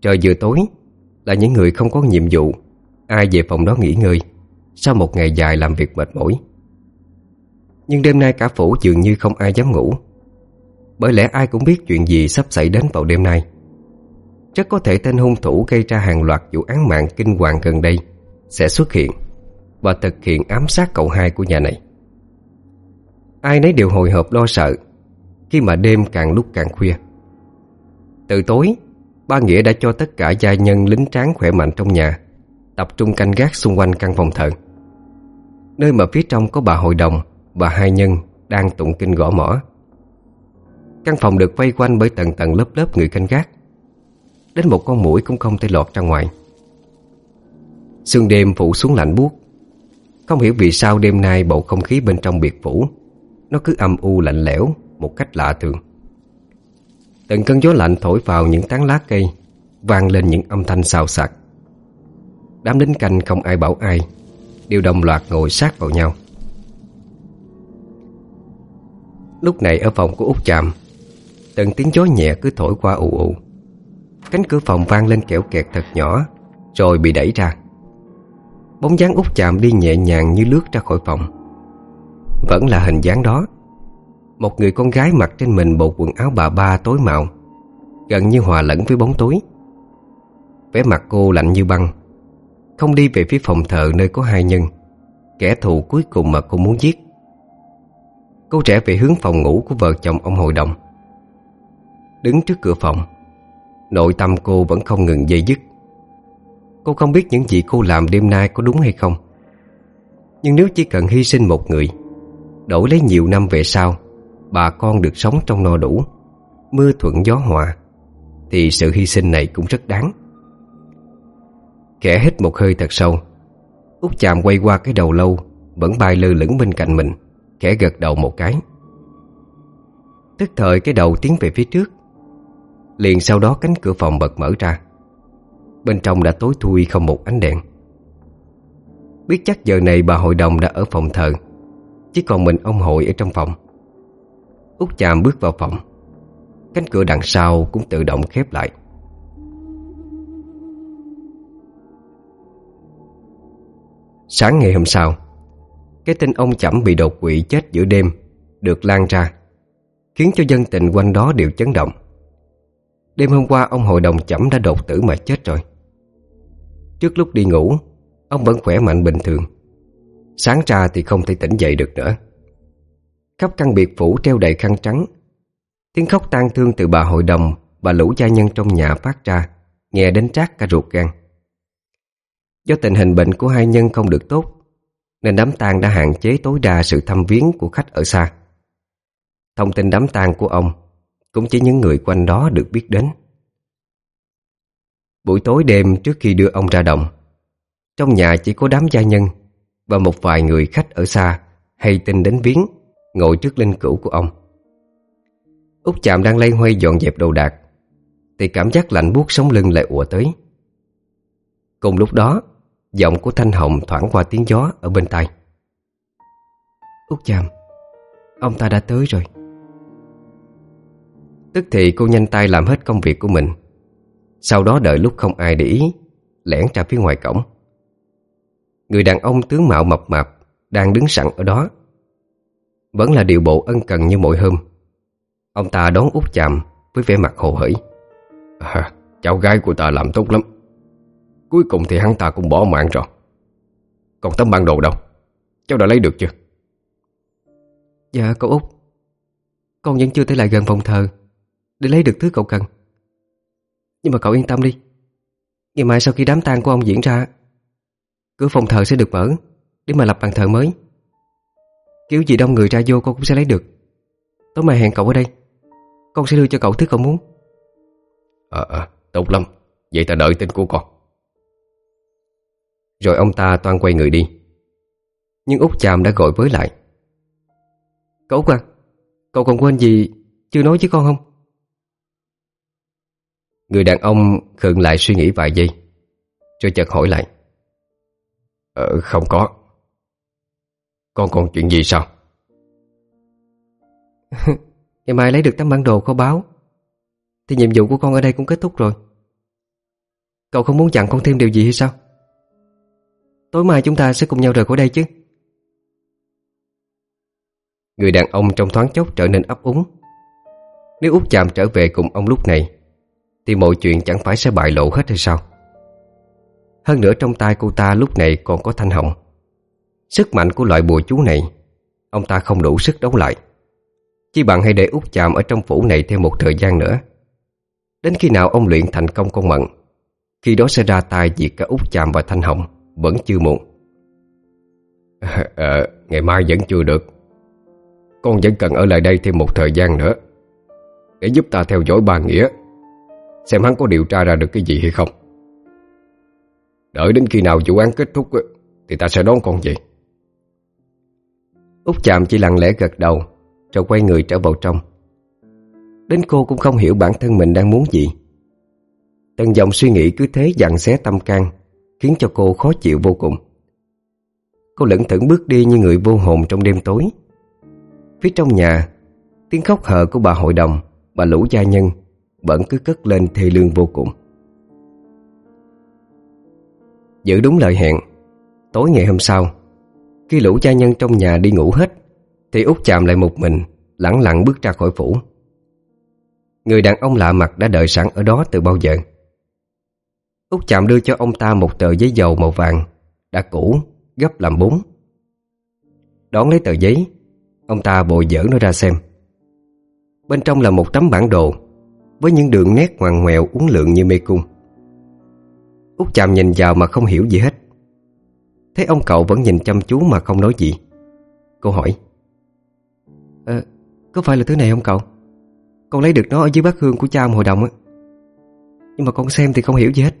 Trời vừa tối Là những người không có nhiệm vụ, Ai về phòng đó nghỉ ngơi Sau một ngày dài làm việc mệt mỏi. Nhưng đêm nay cả phủ dường như không ai dám ngủ, bởi lẽ ai cũng biết chuyện gì sắp xảy đến vào đêm nay. Rất có thể tên hung thủ gây ra hàng loạt vụ án mạng kinh hoàng gần đây Sẽ xuất hiện Và thực hiện ám sát cậu hai của nhà này. Ai nấy đều hồi hộp lo sợ, Khi mà đêm càng lúc càng khuya. Từ tối, Ba Nghĩa đã cho tất cả gia nhân lính tráng khỏe mạnh trong nhà, Tập trung canh gác xung quanh căn phòng thờ. Nơi mà phía trong có bà hội đồng Và hai nhân đang tụng kinh gõ mỏ Căn phòng được vây quanh bởi tầng tầng lớp lớp người canh gác. Đến một con mũi cũng không thể lọt ra ngoài. Sương đêm phủ xuống lạnh buốt. Không hiểu vì sao đêm nay bầu không khí bên trong biệt phủ. Nó cứ âm u lạnh lẽo Một cách lạ thường. Từng cơn gió lạnh thổi vào những tán lá cây vang lên những âm thanh xào xạc. Đám lính canh không ai bảo ai Đều đồng loạt ngồi sát vào nhau. Lúc này ở phòng của út chạm, Từng tiếng gió nhẹ cứ thổi qua ù ù. Cánh cửa phòng vang lên kẹo kẹt thật nhỏ Rồi bị đẩy ra. Bóng dáng út chạm đi nhẹ nhàng như lướt ra khỏi phòng. Vẫn là hình dáng đó. Một người con gái mặc trên mình bộ quần áo bà ba tối màu Gần như hòa lẫn với bóng tối. Vẻ mặt cô lạnh như băng, Không đi về phía phòng thờ nơi có hai nhân, Kẻ thù cuối cùng mà cô muốn giết. Cô trẻ về hướng phòng ngủ của vợ chồng ông hội đồng. Đứng trước cửa phòng, Nội tâm cô vẫn không ngừng dây dứt. Cô không biết những gì cô làm đêm nay có đúng hay không. Nhưng nếu chỉ cần hy sinh một người Đổi lấy nhiều năm về sau, Bà con được sống trong no đủ, Mưa thuận gió hòa, Thì sự hy sinh này cũng rất đáng. Kẻ hít một hơi thật sâu Út chạm quay qua cái đầu lâu, Vẫn bay lơ lửng bên cạnh mình, Khẽ gật đầu một cái. Tức thời cái đầu tiến về phía trước, Liền sau đó cánh cửa phòng bật mở ra. Bên trong đã tối thui không một ánh đèn. Biết chắc giờ này bà hội đồng đã ở phòng thờ chỉ còn mình ông hội ở trong phòng. Út chạm bước vào phòng. Cánh cửa đằng sau cũng tự động khép lại. Sáng ngày hôm sau, Cái tin ông chẩm bị đột quỵ chết giữa đêm Được lan ra, Khiến cho dân tình quanh đó đều chấn động. Đêm hôm qua, ông hội đồng chẩm đã đột tử mà chết rồi. Trước lúc đi ngủ, Ông vẫn khỏe mạnh bình thường. Sáng ra thì không thể tỉnh dậy được nữa. Khắp căn biệt phủ treo đầy khăn trắng. Tiếng khóc tang thương từ bà hội đồng Và lũ gia nhân trong nhà phát ra, Nghe đến trát cả ruột gan. Do tình hình bệnh của hai nhân không được tốt, Nên đám tang đã hạn chế tối đa sự thăm viếng của khách ở xa. Thông tin đám tang của ông Cũng chỉ những người quanh đó được biết đến. Buổi tối đêm trước khi đưa ông ra đồng, Trong nhà chỉ có đám gia nhân và một vài người khách ở xa Hay tin đến viếng, Ngồi trước linh cữu của ông. Út chạm đang lây hoay dọn dẹp đồ đạc, Thì cảm giác lạnh buốt sống lưng lại ùa tới. Cùng lúc đó, Giọng của Thanh Hồng thoảng qua tiếng gió ở bên tai. Út chạm, Ông ta đã tới rồi. Tức thì cô nhanh tay làm hết công việc của mình. Sau đó đợi lúc không ai để ý, Lẻn ra phía ngoài cổng. Người đàn ông tướng mạo mập mạp Đang đứng sẵn ở đó. Vẫn là điều bộ ân cần như mọi hôm. Ông ta đón út chạm Với vẻ mặt hồ hởi. À, Cháu gái của ta làm tốt lắm. Cuối cùng thì hắn ta cũng bỏ mạng rồi. Còn tấm bản đồ đâu? Cháu đã lấy được chưa? Dạ cậu út. Con vẫn chưa thể lại gần phòng thờ Để lấy được thứ cậu cần. Nhưng mà cậu yên tâm đi. Ngày mai sau khi đám tang của ông diễn ra Cửa phòng thờ sẽ được mở Để mà lập bàn thờ mới. Kiểu gì đông người ra vô con cũng sẽ lấy được. Tối mai hẹn cậu ở đây. Con sẽ đưa cho cậu thứ cậu muốn. Ờ à, à, tốt lắm. Vậy ta đợi tin của con. Rồi ông ta toan quay người đi. Nhưng út chàm đã gọi với lại. Cậu Út à Cậu còn quên gì chưa nói với con không? Người đàn ông khựng lại suy nghĩ vài giây Rồi chợt hỏi lại Ờ không có. Con còn chuyện gì sao? Ngày mai lấy được tấm bản đồ kho báo Thì nhiệm vụ của con ở đây cũng kết thúc rồi. Cậu không muốn dặn con thêm điều gì hay sao? Tối mai chúng ta sẽ cùng nhau rời khỏi đây chứ. Người đàn ông trong thoáng chốc trở nên ấp úng. Nếu út chạm trở về cùng ông lúc này Thì mọi chuyện chẳng phải sẽ bại lộ hết hay sao hơn nữa trong tay cô ta lúc này còn có thanh hồng. Sức mạnh của loại bùa chú này Ông ta không đủ sức đấu lại. Chỉ bằng hãy để út chạm ở trong phủ này thêm một thời gian nữa. Đến khi nào ông luyện thành công con mận Khi đó sẽ ra tay diệt cả út chạm và thanh hồng Vẫn chưa muộn. À, Ngày mai vẫn chưa được. Con vẫn cần ở lại đây thêm một thời gian nữa Để giúp ta theo dõi ba nghĩa Xem hắn có điều tra ra được cái gì hay không. Đợi đến khi nào vụ án kết thúc Thì ta sẽ đón con về. Út chạm chỉ lặng lẽ gật đầu, Rồi quay người trở vào trong. Đến cô cũng không hiểu bản thân mình đang muốn gì. Từng dòng suy nghĩ cứ thế dặn xé tâm can, Khiến cho cô khó chịu vô cùng. Cô lững thững bước đi như người vô hồn trong đêm tối. Phía trong nhà, Tiếng khóc hờ của bà hội đồng, Bà lũ gia nhân, Vẫn cứ cất lên thê lương vô cùng. Giữ đúng lời hẹn. Tối ngày hôm sau Khi lũ gia nhân trong nhà đi ngủ hết Thì út chạm lại một mình Lặng lặng bước ra khỏi phủ. Người đàn ông lạ mặt đã đợi sẵn ở đó từ bao giờ? Út chạm đưa cho ông ta một tờ giấy dầu màu vàng Đã cũ, gấp làm bún Đón lấy tờ giấy Ông ta bồi dở nó ra xem. Bên trong là một tấm bản đồ Với những đường nét ngoằn ngoèo uốn lượn như mê cung. Út chạm nhìn vào mà không hiểu gì hết. Thấy ông cậu vẫn nhìn chăm chú mà không nói gì. Cô hỏi à, có phải là thứ này không cậu? Con lấy được nó ở dưới bát hương của cha ông hồi đồng á. Nhưng mà con xem thì không hiểu gì hết.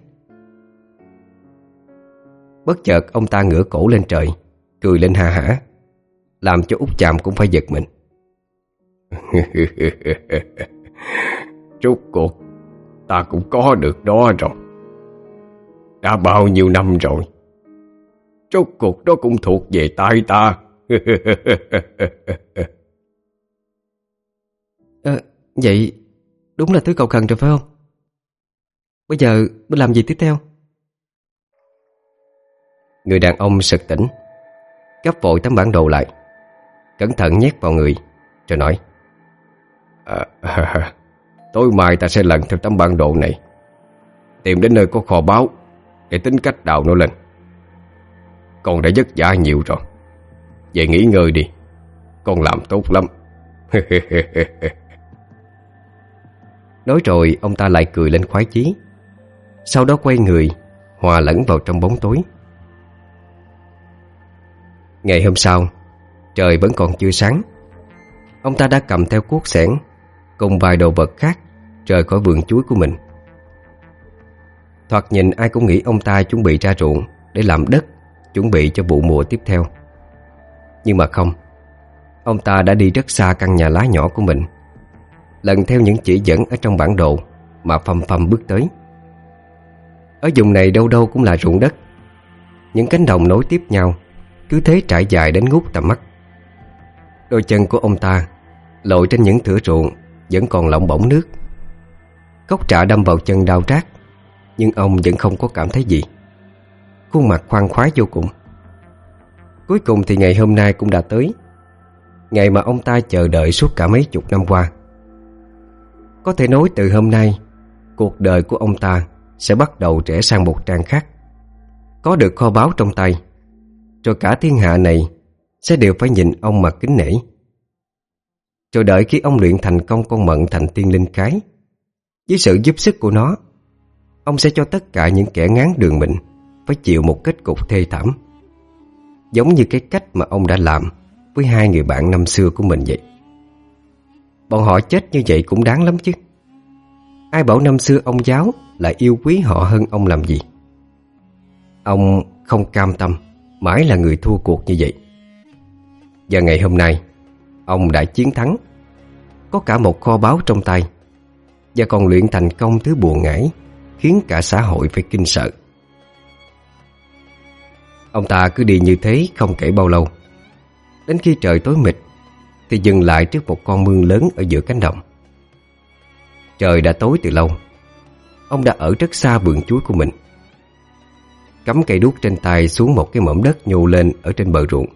Bất chợt ông ta ngửa cổ lên trời Cười lên ha hả Làm cho út chạm cũng phải giật mình. Rốt cuộc Ta cũng có được đó rồi. Đã bao nhiêu năm rồi Rốt cuộc đó cũng thuộc về tay ta à, Vậy đúng là thứ cậu cần rồi phải không? Bây giờ mình làm gì tiếp theo? Người đàn ông sực tỉnh Gấp vội tấm bản đồ lại Cẩn thận nhét vào người Rồi nói à, à, Tối mai ta sẽ lần theo tấm bản đồ này Tìm đến nơi có kho báu để tính cách đào nó lên Con đã vất vả nhiều rồi. Về nghỉ ngơi đi. Con làm tốt lắm. Nói rồi, ông ta lại cười lên khoái chí. Sau đó quay người, Hòa lẫn vào trong bóng tối. Ngày hôm sau, Trời vẫn còn chưa sáng. Ông ta đã cầm theo cuốc sẻn Cùng vài đồ vật khác Rời khỏi vườn chuối của mình. Thoạt nhìn ai cũng nghĩ ông ta chuẩn bị ra ruộng Để làm đất, Chuẩn bị cho vụ mùa tiếp theo. Nhưng mà không, Ông ta đã đi rất xa căn nhà lá nhỏ của mình. Lần theo những chỉ dẫn ở trong bản đồ Mà phầm phầm bước tới. Ở vùng này đâu đâu cũng là ruộng đất. Những cánh đồng nối tiếp nhau, Cứ thế trải dài đến ngút tầm mắt. Đôi chân của ông ta Lội trên những thửa ruộng Vẫn còn lỏng bỏng nước. Cốc trà đâm vào chân đau rát nhưng ông vẫn không có cảm thấy gì. Khuôn mặt khoan khoái vô cùng. Cuối cùng thì ngày hôm nay cũng đã tới. Ngày mà ông ta chờ đợi suốt cả mấy chục năm qua. Có thể nói từ hôm nay, Cuộc đời của ông ta Sẽ bắt đầu trẻ sang một trang khác. Có được kho báu trong tay, Rồi cả thiên hạ này Sẽ đều phải nhìn ông mà kính nể. Rồi đợi khi ông luyện thành công con mận thành tiên linh cái, Với sự giúp sức của nó Ông sẽ cho tất cả những kẻ ngán đường mình Phải chịu một kết cục thê thảm. Giống như cái cách mà ông đã làm Với hai người bạn năm xưa của mình vậy. Bọn họ chết như vậy cũng đáng lắm chứ. Ai bảo năm xưa ông giáo Lại yêu quý họ hơn ông làm gì? Ông không cam tâm, Mãi là người thua cuộc như vậy. Và ngày hôm nay, Ông đã chiến thắng. Có cả một kho báu trong tay, Và còn luyện thành công thứ buồn ngãi Khiến cả xã hội phải kinh sợ. Ông ta cứ đi như thế không kể bao lâu. Đến khi trời tối mịt, Thì dừng lại trước một con mương lớn ở giữa cánh đồng. Trời đã tối từ lâu. Ông đã ở rất xa vườn chuối của mình. Cắm cây đuốc trên tay xuống một cái mỏm đất nhô lên ở trên bờ ruộng.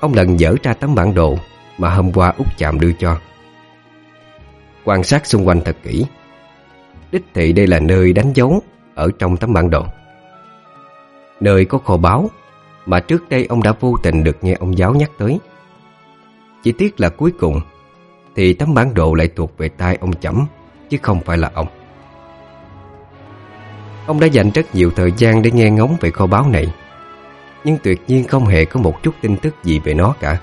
Ông lần dở ra tấm bản đồ mà hôm qua út chạm đưa cho. Quan sát xung quanh thật kỹ. Đích thị đây là nơi đánh dấu ở trong tấm bản đồ. Nơi có kho báu Mà trước đây ông đã vô tình được nghe ông giáo nhắc tới. Chỉ tiếc là cuối cùng Thì tấm bản đồ lại thuộc về tay ông Chẩm, Chứ không phải là ông. Ông đã dành rất nhiều thời gian để nghe ngóng về kho báu này, Nhưng tuyệt nhiên không hề có một chút tin tức gì về nó cả.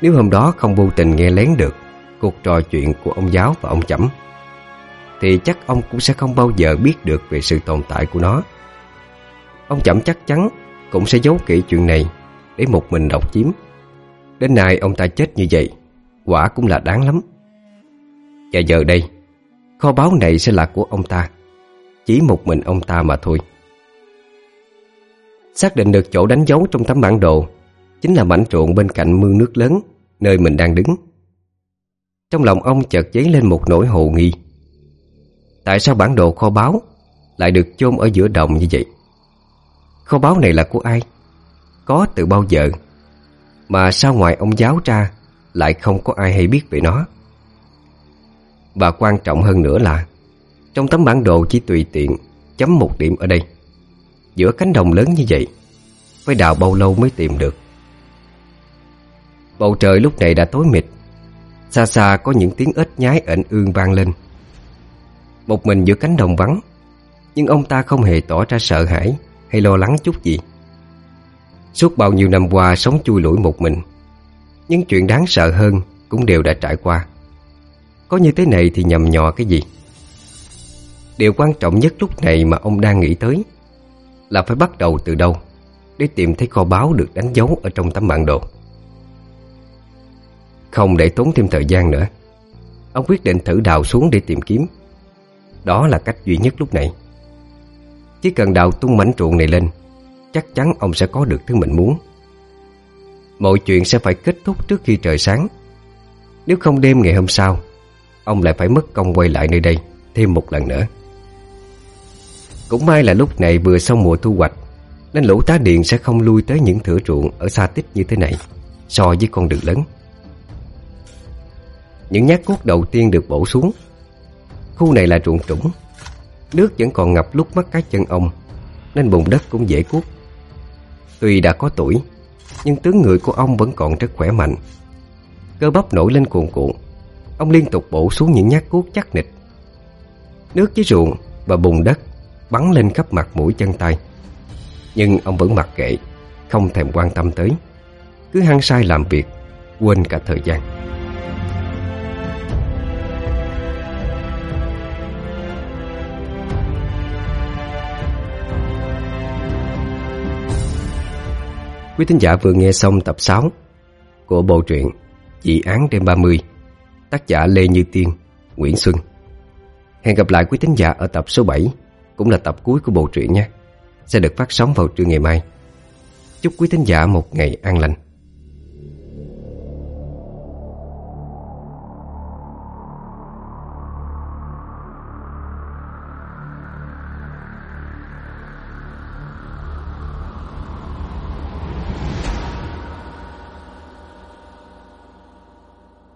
Nếu hôm đó không vô tình nghe lén được Cuộc trò chuyện của ông giáo và ông Chẩm thì chắc ông cũng sẽ không bao giờ biết được về sự tồn tại của nó. Ông chậm chắc chắn cũng sẽ giấu kỹ chuyện này Để một mình độc chiếm. Đến nay ông ta chết như vậy, Quả cũng là đáng lắm. Và giờ đây, Kho báu này sẽ là của ông ta, Chỉ một mình ông ta mà thôi. Xác định được chỗ đánh dấu trong tấm bản đồ Chính là mảnh ruộng bên cạnh mương nước lớn Nơi mình đang đứng. Trong lòng ông chợt dấy lên một nỗi hồ nghi. Tại sao bản đồ kho báu Lại được chôn ở giữa đồng như vậy? Kho báu này là của ai? Có từ bao giờ Mà sao ngoài ông giáo ra Lại không có ai hay biết về nó? Và quan trọng hơn nữa là, Trong tấm bản đồ chỉ tùy tiện Chấm một điểm ở đây. Giữa cánh đồng lớn như vậy, Phải đào bao lâu mới tìm được? Bầu trời lúc này đã tối mịt. Xa xa có những tiếng ếch nhái ẩn ương vang lên. Một mình giữa cánh đồng vắng. Nhưng ông ta không hề tỏ ra sợ hãi Hay lo lắng chút gì. Suốt bao nhiêu năm qua sống chui lủi một mình Những chuyện đáng sợ hơn Cũng đều đã trải qua. Có như thế này thì nhầm nhò cái gì? Điều quan trọng nhất lúc này mà ông đang nghĩ tới Là phải bắt đầu từ đâu Để tìm thấy kho báu được đánh dấu Ở trong tấm bản đồ. Không để tốn thêm thời gian nữa, Ông quyết định thử đào xuống để tìm kiếm. Đó là cách duy nhất lúc này. Chỉ cần đào tung mảnh ruộng này lên, Chắc chắn ông sẽ có được thứ mình muốn. Mọi chuyện sẽ phải kết thúc trước khi trời sáng. Nếu không đêm ngày hôm sau, Ông lại phải mất công quay lại nơi đây Thêm một lần nữa. Cũng may là lúc này vừa xong mùa thu hoạch, Nên lũ tá điện sẽ không lui tới những thửa ruộng Ở xa tích như thế này, So với con đường lớn. Những nhát cuốc đầu tiên được bổ xuống Khu này là ruộng trũng. Nước vẫn còn ngập lúc mắt cái chân ông, Nên bùn đất cũng dễ cuốc. Tuy đã có tuổi, Nhưng tướng người của ông vẫn còn rất khỏe mạnh. Cơ bắp nổi lên cuồn cuộn, Ông liên tục bổ xuống những nhát cuốc chắc nịch. Nước dưới ruộng và bùn đất Bắn lên khắp mặt mũi chân tay. Nhưng ông vẫn mặc kệ, Không thèm quan tâm tới. Cứ hăng sai làm việc, Quên cả thời gian. Quý thính giả vừa nghe xong tập 6 của bộ truyện Dị án đêm 30 tác giả Lê Như Tiên, Nguyễn Xuân. Hẹn gặp lại quý thính giả ở tập số 7 cũng là tập cuối của bộ truyện nhé. Sẽ được phát sóng vào trưa ngày mai. Chúc quý thính giả một ngày an lành.